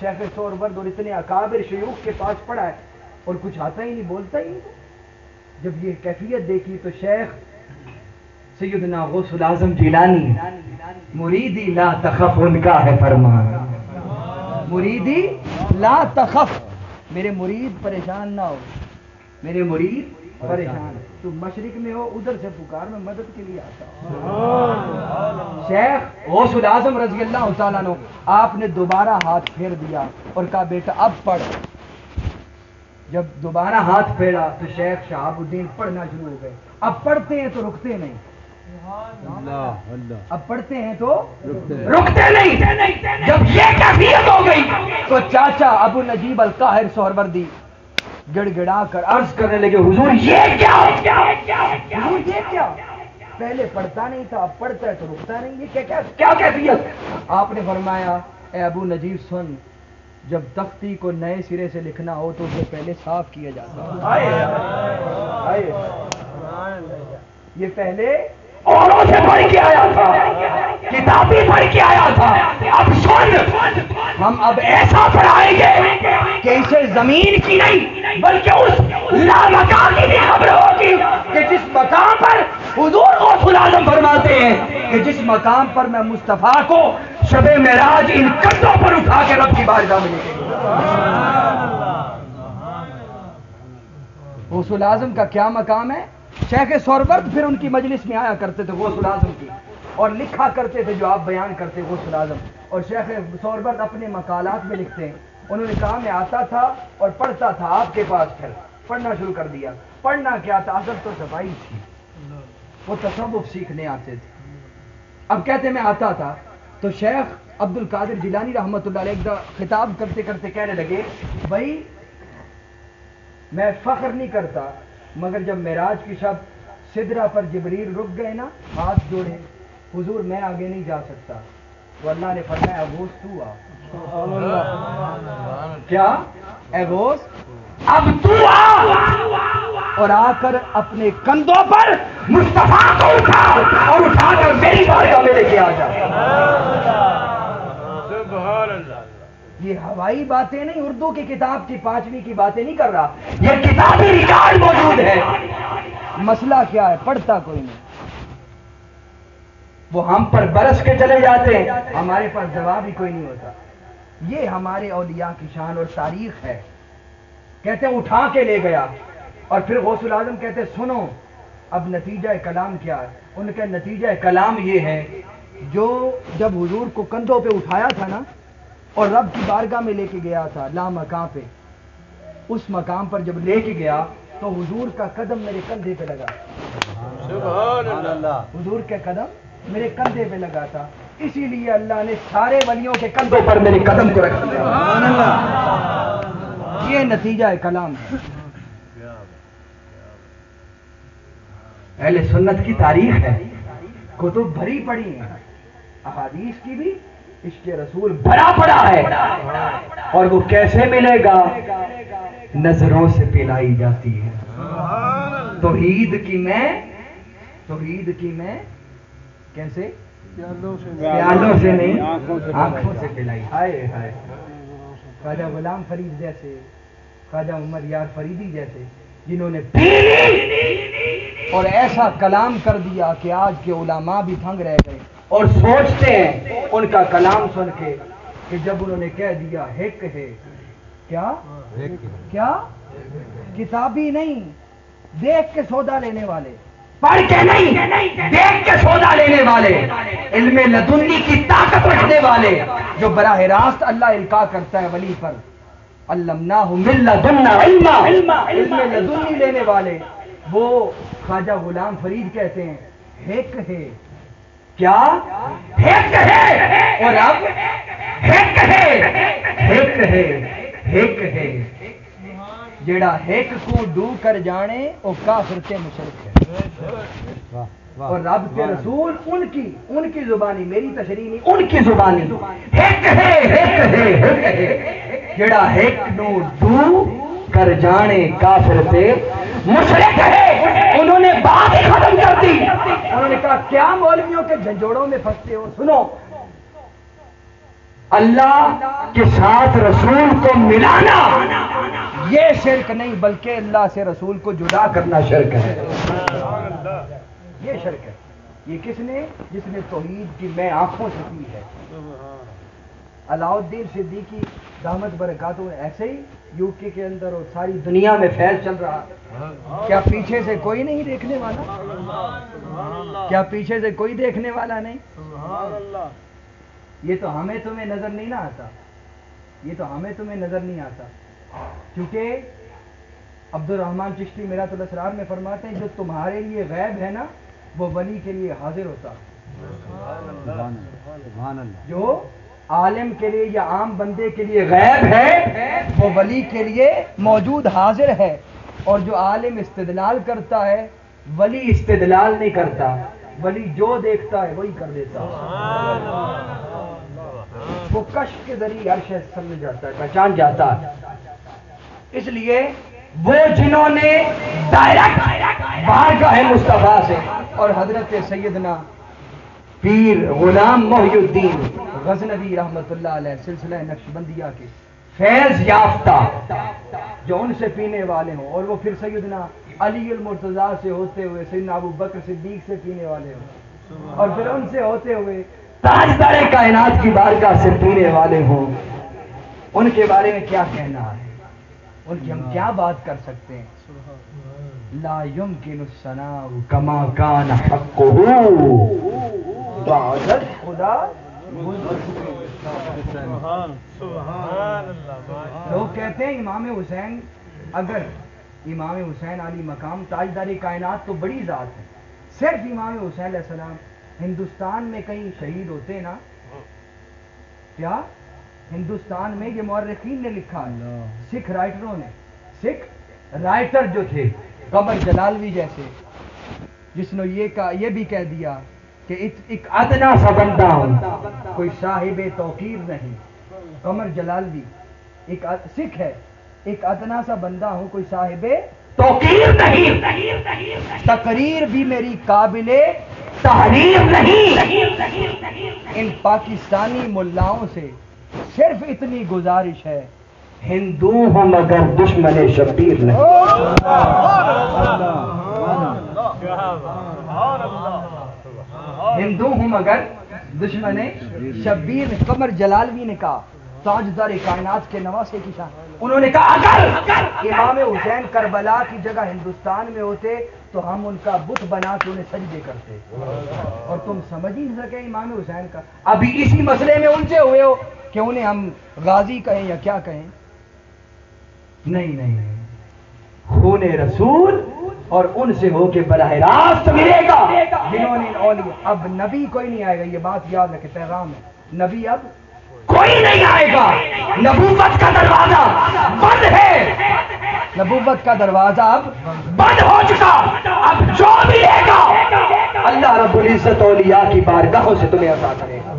شیخ سورورد اور اتنے اکابر شیوخ کے پاس پڑا ہے اور کچھ آتا ہی نہیں، بولتا ہی نہیں جب یہ کیفیت دیکھی تو شیخ سیدنا غوث العظم جیلانی، مریدی لا تخف، ان کا ہے فرمان۔ مریدی لا تخف۔ میرے مرید پریشان نہ ہو۔ میرے مرید پریشان۔ تو مشرق میں ہو، ادھر سے پکار، میں مدد کے لیے آتا ہوں۔ شیخ غوث العظم رضی اللہ تعالیٰ نے آپ نے دوبارہ ہاتھ پھیر دیا اور کہا، بیٹا، اب پڑھ۔ جب دوبارہ ہاتھ پھیرا تو شیخ شہاب الدین پڑھنا شروع ہو گئے۔ اب پڑھتے ہیں تو رکتے نہیں۔ اب پڑھتے ہیں تو رکتے نہیں. جب یہ کیفیت ہو گئی تو چاچا ابو نجیب القاہر سہروردی گڑ گڑا کر عرض کرنے لگے حضور یہ کیا حضور یہ کیا پہلے پڑھتا نہیں تھا اب پڑھتا ہے تو رکتا نہیں. یہ کیا کیا کیفیت؟ آپ نے فرمایا اے ابو نجیب سن جب تختی کو نئے سرے سے لکھنا ہو تو اسے پہلے صاف کیا جاتا ہے. یہ پہلے اوروں سے پڑھ کے آیا تھا کتابی پڑھ کے آیا تھا۔ اب سن ہم اب ایسا پڑھائیں گے کہ اسے زمین کی نہیں بلکہ اس لامکا کی بھی خبر ہوگی کہ جس مقام پر حضور غوث العظم فرماتے ہیں کہ جس مقام پر میں مصطفیٰ کو شب معراج ان کندھوں پر اٹھا کے رب کی بارگاہ میں لے کے غوث العظم کا کیا مقام ہے؟ شیخ سورورد پھر ان کی مجلس میں آیا کرتے تھے غوث العظم کی اور لکھا کرتے تھے جو آپ بیان کرتے غوث العظم اور شیخ سورورد اپنے مقالات میں لکھتے ہیں انہوں نے کہا میں آتا تھا اور پڑھتا تھا آپ کے پاس پھر پڑھنا شروع کر دیا پڑھنا کیا تھا اصل تو صفائی تھی۔ وہ تصوف سیکھنے آتے تھے۔ اب کہتے میں آتا تھا تو شیخ عبد القادر جیلانی رحمت اللہ علیہ ایک دفعہ خطاب کرتے کرتے کہنے لگے، بھائی میں فخر نہیں کرتا مگر جب معراج کی شب سدرا پر جبریل رک گئے نا، ہاتھ جوڑے، حضور میں آگے نہیں جا سکتا۔ تو اللہ نے فرمایا، اے تو آ۔ کیا؟ اے اب تو آ۔ اور آ کر اپنے کندھوں پر مصطفیٰ کو اٹھا اور اٹھا کر میری بارگاہ میں لے کے آ جا۔ اللہ یہ ہوائی باتیں نہیں اردو کی کتاب کی پانچویں کی باتیں نہیں کر رہا۔ یہ کتابی ریکارڈ موجود ہے۔ مسئلہ کیا ہے؟ پڑھتا کوئی نہیں۔ وہ ہم پر برس کے چلے جاتے ہیں۔ ہمارے پاس جواب ہی کوئی نہیں ہوتا۔ یہ ہمارے اولیاء کی شان اور تاریخ ہے۔ کہتے ہیں اٹھا کے لے گیا۔ اور پھر غوث العظم کہتے ہیں سنو اب نتیجہ کلام کیا ہے؟ ان کا نتیجہ کلام یہ ہے جو جب حضور کو کندھوں پہ اٹھایا تھا نا اور رب کی بارگاہ میں لے کے گیا تھا لا مقام پہ۔ اس مقام پر جب لے کے گیا تو حضور کا قدم میرے کندھے پہ لگا۔ سبحان اللہ۔ حضور کے قدم میرے کندھے پہ لگا تھا۔ اسی لیے اللہ نے سارے ولیوں کے کندھوں پر میرے قدم کو رکھ دیا۔ یہ نتیجہ ہے۔ کلام اہل سنت کی تاریخ ہے۔ کتب بھری پڑی ہیں۔ احادیث کی بھی عشق رسول بھرا پڑا ہے اور وہ کیسے ملے گا؟ نظروں سے پلائی جاتی ہے۔ توحید کی میں، توحید کی میں کیسے؟ پیالوں سے نہیں۔ آنکھوں سے پلائی۔ ہائے ہائے۔ خواجہ غلام فرید جیسے، خواجہ عمر یار فریدی جیسے، جنہوں نے اور ایسا کلام کر دیا کہ آج کے علماء بھی تھنگ رہ گئے۔ اور سوچتے ہیں ان کا کلام سن کے کہ جب انہوں نے کہہ دیا ہک ہے کیا؟ کیا؟ کتابی نہیں دیکھ کے سودا لینے والے۔ پڑھ کے نہیں دیکھ کے سودا لینے والے۔ علم لدنی کی طاقت رکھنے والے۔ جو براہ راست اللہ القا کرتا ہے ولی پر۔ علم لدنی لینے والے۔ وہ خواجہ غلام فرید کہتے ہیں ہیک ہے۔ کیا ہیک ہے اور اب ہیک ہے ہیک ہے ہیک ہے۔ جیڑا ہیک کو ڈو کر جانے، او کافر کے مشرک ہے۔ اور رب کے رسول، ان کی ان کی زبانی، میری تشریح نہیں، ان کی زبانی۔ ہیک ہے ہیک ہے ہیک ہے۔ جیڑا ہیک نو ڈو کر جانے، کافر سے مشرک ہے، انہوں نے بات ختم کر دی۔ انہوں نے کہا، کیا مولویوں کے جھنجھوڑوں میں پھنستے ہو؟ سنو۔ اللہ کے ساتھ رسول کو ملانا، یہ شرک نہیں، بلکہ اللہ سے رسول کو جدا کرنا شرک ہے۔ یہ شرک ہے۔ یہ کس نے؟ جس نے توحید کی میں آنکھوں سے کی ہے۔ علاؤدین صدیقی، دامت برکاتوں ایسے ہی یو کے کے اندر اور ساری دنیا میں فیض چل رہا کیا پیچھے سے کوئی نہیں دیکھنے والا؟ کیا پیچھے سے کوئی دیکھنے والا نہیں؟ یہ تو ہمیں تمہیں نظر نہیں نہ آتا۔ یہ تو ہمیں تمہیں نظر نہیں آتا۔ کیونکہ عبد الرحمن چشتی میرا تو اسرار میں فرماتے ہیں جو تمہارے لیے غیب ہے نا وہ ولی کے لیے حاضر ہوتا۔ جو عالم کے لیے یا عام بندے کے لیے غیب ہے وہ ولی کے لیے موجود حاضر ہے اور جو عالم استدلال کرتا ہے، ولی استدلال نہیں کرتا۔ ولی جو دیکھتا ہے، وہی کر دیتا وہ کشف کے ذریعے ہر شے سمجھ جاتا ہے، پہچان جاتا ہے۔ اس لیے وہ جنہوں نے ڈائریکٹ بارگاہ مصطفیٰ سے اور حضرت سیدنا پیر غلام محی الدین غزنوی رحمت اللہ علیہ سلسلہ نقشبندیہ کے فیض یافتہ جو ان سے پینے والے ہوں اور وہ پھر سیدنا علی المرتضیٰ سے ہوتے ہوئے، سیدنا ابو بکر صدیق سے پینے والے ہوں۔ اور پھر ان سے ہوتے ہوئے تاجدار کائنات کی بارگاہ سے پینے والے ہوں۔ ان کے بارے میں کیا کہنا ہے؟ ان کی ہم کیا بات کر سکتے ہیں؟ لا يمكن الثناء كما كان حقه بعدت خدا لوگ کہتے ہیں امام حسین اگر امام حسین علی مقام تاجداری کائنات تو بڑی ذات ہے۔ صرف امام حسین علیہ السلام ہندوستان میں کہیں شہید ہوتے نا؟ کیا؟ ہندوستان میں یہ مورخین نے لکھا سکھ رائٹروں نے۔ سکھ رائٹر جو تھے قمر جلالوی جیسے۔ جس نے یہ کہا یہ بھی کہہ دیا کہ ایک ادنا سا بندہ ہوں کوئی صاحب توقیر نہیں قمر جلالوی ایک سکھ ہے ایک ادنا سا بندہ ہوں کوئی صاحب توقیر نہیں تقریر بھی میری قابل تحریر نہیں ان پاکستانی ملاؤں سے صرف اتنی گزارش ہے ہندو ہوں مگر دشمن شبیر نہیں ہندو ہوں مگر دشمن شبیر قمر جلالوی نے کہا، تاجدار کائنات کے نواسے کی شان۔ انہوں نے کہا، اگر امام حسین کربلا کی جگہ ہندوستان میں ہوتے تو ہم ان کا بت بنا کے انہیں سجدے کرتے۔ اور تم سمجھ ہی نہیں سکے امام حسین کا۔ ابھی اسی مسئلے میں الجھے ہوئے ہو کہ انہیں ہم غازی کہیں یا کیا کہیں۔ نہیں نہیں۔ خون رسول اور ان سے ہو کے براہ راست ملے گا۔ جنہوں نے اولیاء اب نبی کوئی نہیں آئے گا یہ بات یاد رکھے پیغام ہے۔ نبی اب کوئی نہیں آئے گا۔ نبوت کا دروازہ بند ہے۔ نبوت کا دروازہ اب بند ہو چکا۔ اب جو ملے گا اللہ رب العزت اولیاء کی بارگاہوں سے تمہیں عطا کرے گا۔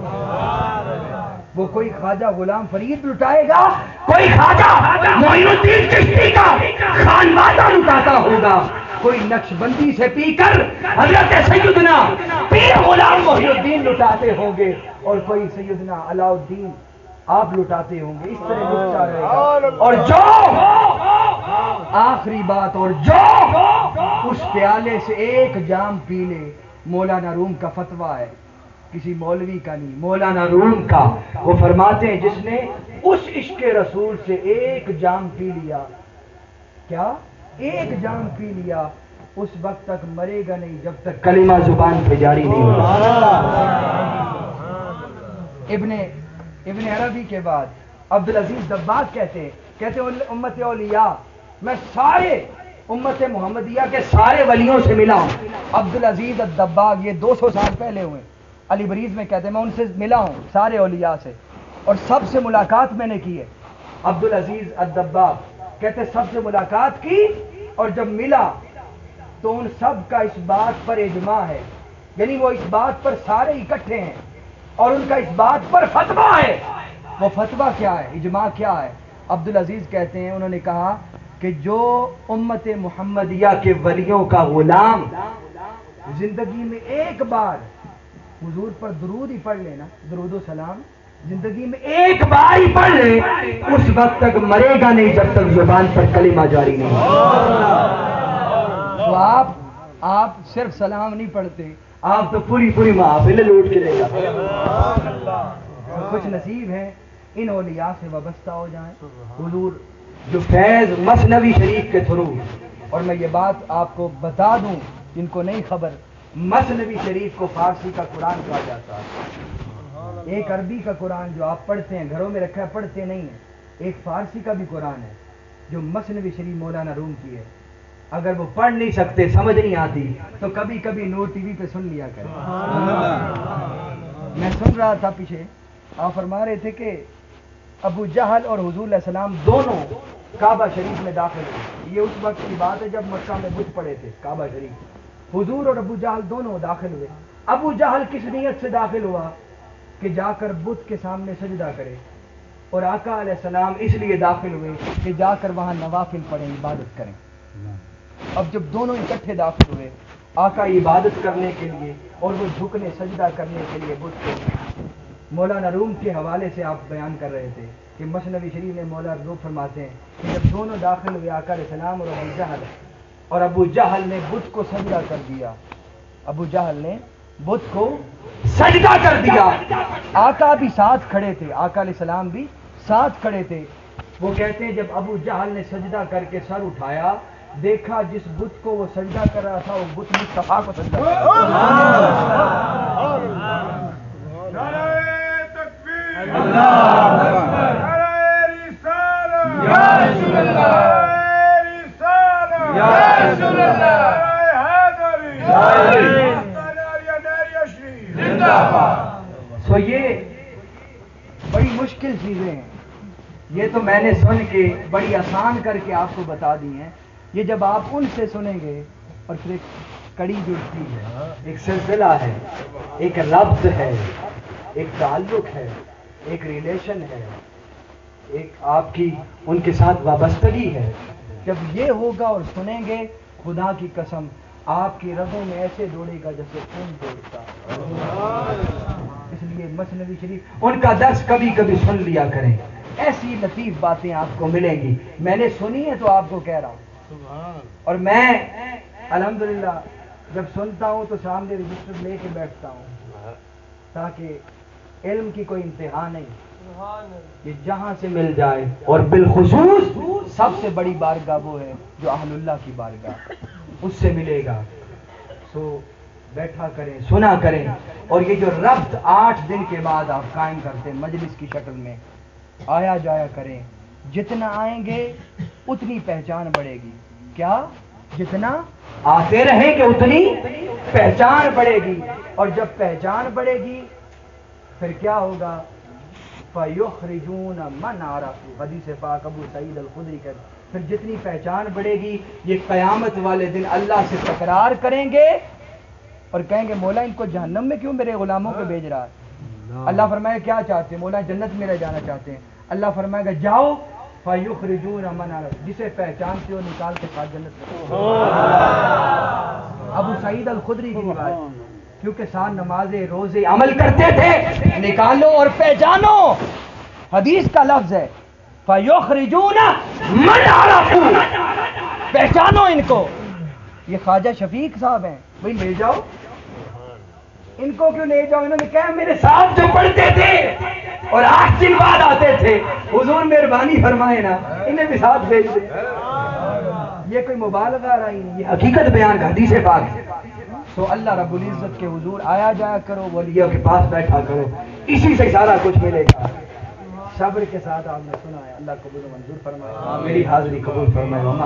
وہ کوئی خواجہ غلام فرید لٹائے گا؟ کوئی خواجہ معین الدین چشتی کا خانوادہ لٹاتا ہوگا۔ کوئی نقش بندی سے پی کر حضرت سیدنا پیر غلام محی الدین لٹاتے ہوں گے اور کوئی سیدنا علاء الدین آپ لٹاتے ہوں گے، اس طرح لٹتا رہے گا۔ اور جو آخری بات، اور جو اس پیالے سے ایک جام پی لے، مولانا روم کا فتویٰ ہے۔ کسی مولوی کا نہیں، مولانا روم کا۔ وہ فرماتے ہیں، جس نے اس عشق رسول سے ایک جام پی لیا۔ کیا؟ ایک جام پی لیا اس وقت تک مرے گا نہیں جب تک کلمہ زبان پہ جاری نہیں ہوگا ابن ابن عربی کے بعد عبدالعزیز دباغ کہتے ہیں کہتے ہیں امت اولیاء میں سارے امت محمدیہ کے سارے ولیوں سے ملا ہوں۔ عبدالعزیز الدباغ یہ دو سو سال پہلے ہوئے۔ علی بریز میں کہتے ہیں میں ان سے ملا ہوں سارے اولیاء سے۔ اور سب سے ملاقات میں نے کی ہے۔ عبدالعزیز الدباغ کہتے سب سے ملاقات کی اور جب ملا تو ان سب کا اس بات پر اجماع ہے۔ یعنی وہ اس بات پر سارے اکٹھے ہیں اور ان کا اس بات پر فتوا ہے۔ وہ فتوا کیا ہے؟ اجماع کیا ہے؟ عبدالعزیز کہتے ہیں، انہوں نے کہا کہ جو امت محمدیہ کے ولیوں کا غلام زندگی میں ایک بار حضور پر درود ہی پڑھ لینا، درود و سلام زندگی میں ایک بار ہی پڑھ لے اس وقت تک مرے گا نہیں جب تک زبان پر کلمہ جاری نہیں تو آپ آپ صرف سلام نہیں پڑھتے، آپ تو پوری پوری محافل لوٹ کے لے جاتے کچھ نصیب ہیں، ان اولیاء سے وابستہ ہو جائیں۔ حضور جو فیض مسنوی شریف کے تھرو۔ اور میں یہ بات آپ کو بتا دوں جن کو نہیں خبر مسنوی شریف کو فارسی کا قرآن کہا جاتا ہے۔ ایک عربی کا قرآن جو آپ پڑھتے ہیں گھروں میں رکھا ہے پڑھتے نہیں ہیں۔ ایک فارسی کا بھی قرآن ہے جو مسنوی شریف مولانا روم کی ہے۔ اگر وہ پڑھ نہیں سکتے سمجھ نہیں آتی تو کبھی کبھی نور ٹی وی پہ سن لیا کریں۔ میں سن رہا تھا پیچھے آپ فرما رہے تھے کہ ابو جہل اور حضور علیہ السلام دونوں کعبہ شریف میں داخل ہوئے۔ یہ اس وقت کی بات ہے جب مکہ میں بت پڑے تھے کعبہ شریف۔ حضور اور ابو جہل دونوں داخل ہوئے۔ ابو جہل کس نیت سے داخل ہوا؟ کہ جا کر بت کے سامنے سجدہ کرے۔ اور آقا علیہ السلام اس لیے داخل ہوئے کہ جا کر وہاں نوافل پڑھیں، عبادت کریں۔ اب جب دونوں اکٹھے داخل ہوئے، آقا عبادت کرنے کے لیے اور وہ جھکنے سجدہ کرنے کے لیے بت کو مولانا روم کے حوالے سے آپ بیان کر رہے تھے کہ مصنوی شریف نے مولا روم فرماتے ہیں کہ جب دونوں داخل ہوئے، آقا علیہ السلام اور ابو جہل، اور ابو جہل نے بت کو سجدہ کر دیا۔ ابو جہل نے بت کو سجدہ کر دیا۔ آقا بھی ساتھ کھڑے تھے۔ آقا علیہ السلام بھی ساتھ کھڑے تھے۔ وہ کہتے ہیں جب ابو جہل نے سجدہ کر کے سر اٹھایا دیکھا جس بت کو وہ سجدہ کر رہا تھا وہ بت مصطفیٰ کو سجدہ کر رہا سو یہ بڑی مشکل چیزیں ہیں۔ یہ تو میں نے سن کے بڑی آسان کر کے آپ کو بتا دی ہیں۔ یہ جب آپ ان سے سنیں گے اور پھر ایک کڑی جڑتی ہے، ایک سلسلہ ہے، ایک ربط ہے، ایک تعلق ہے، ایک ریلیشن ہے، ایک آپ کی ان کے ساتھ وابستگی ہے۔ جب یہ ہوگا اور سنیں گے، خدا کی قسم آپ کی رگوں میں ایسے دوڑے گا جیسے خون دوڑتا اس لیے مسنوی شریف، ان کا درس کبھی کبھی سن لیا کریں۔ ایسی لطیف باتیں آپ کو ملیں گی۔ میں نے سنی ہے تو آپ کو کہہ رہا ہوں۔ اور میں، الحمدللہ، جب سنتا ہوں تو سامنے رجسٹر لے کے بیٹھتا ہوں۔ تاکہ علم کی کوئی انتہا نہیں۔ یہ جہاں سے مل جائے۔ اور بالخصوص سب سے بڑی بارگاہ وہ ہے جو اہل اللہ کی بارگاہ۔ اس سے ملے گا۔ سو بیٹھا کریں، سنا کریں۔ اور یہ جو ربط آٹھ دن کے بعد آپ قائم کرتے ہیں مجلس کی شکل میں، آیا جایا کریں۔ جتنا آئیں گے، اتنی پہچان بڑھے گی۔ کیا؟ جتنا آتے رہیں گے، اتنی پہچان بڑھے گی۔ اور جب پہچان بڑھے گی، پھر کیا ہوگا؟ فَيُخْرِجُونَ مَنْ عَرَفُوا۔ حدیث پاک ابو سعید الخدری کر پھر جتنی پہچان بڑھے گی یہ قیامت والے دن اللہ سے تکرار کریں گے اور کہیں گے مولا ان کو جہنم میں کیوں میرے غلاموں کو بھیج رہا ہے؟ اللہ۔ فرمائے کیا چاہتے ہیں؟ مولا جنت میں رہ جانا چاہتے ہیں۔ اللہ فرمائے گا جاؤ فیخرجون من عرف جسے پہچانتے ہو نکال کے ساتھ جنت میں ابو سعید الخدری کی روایت کیونکہ سات نمازیں روزے عمل کرتے تھے نکالو اور پہچانو۔ حدیث کا لفظ ہے فیخرجون من عرفوا۔ پہچانو ان کو۔ یہ خواجہ شفیق صاحب ہیں۔ بھائی لے جاؤ۔ ان کو کیوں لے جاؤ؟ انہوں نے کہا میرے ساتھ جو پڑھتے تھے اور آٹھ دن بعد آتے تھے۔ حضور مہربانی فرمائے نا، انہیں بھی ساتھ بھیج دے۔ یہ کوئی مبالغہ رہا ہی نہیں، یہ حقیقت بیان کا حدیث پاک ہے۔ سو اللہ رب العزت کے حضور آیا جایا کرو، ولیوں کے پاس بیٹھا کرو۔ اسی سے سارا کچھ ملے گا۔ صبر کے ساتھ آپ نے سنا ہے۔ اللہ قبول منظور فرمائے۔ میری حاضری قبول فرمائے۔ ماما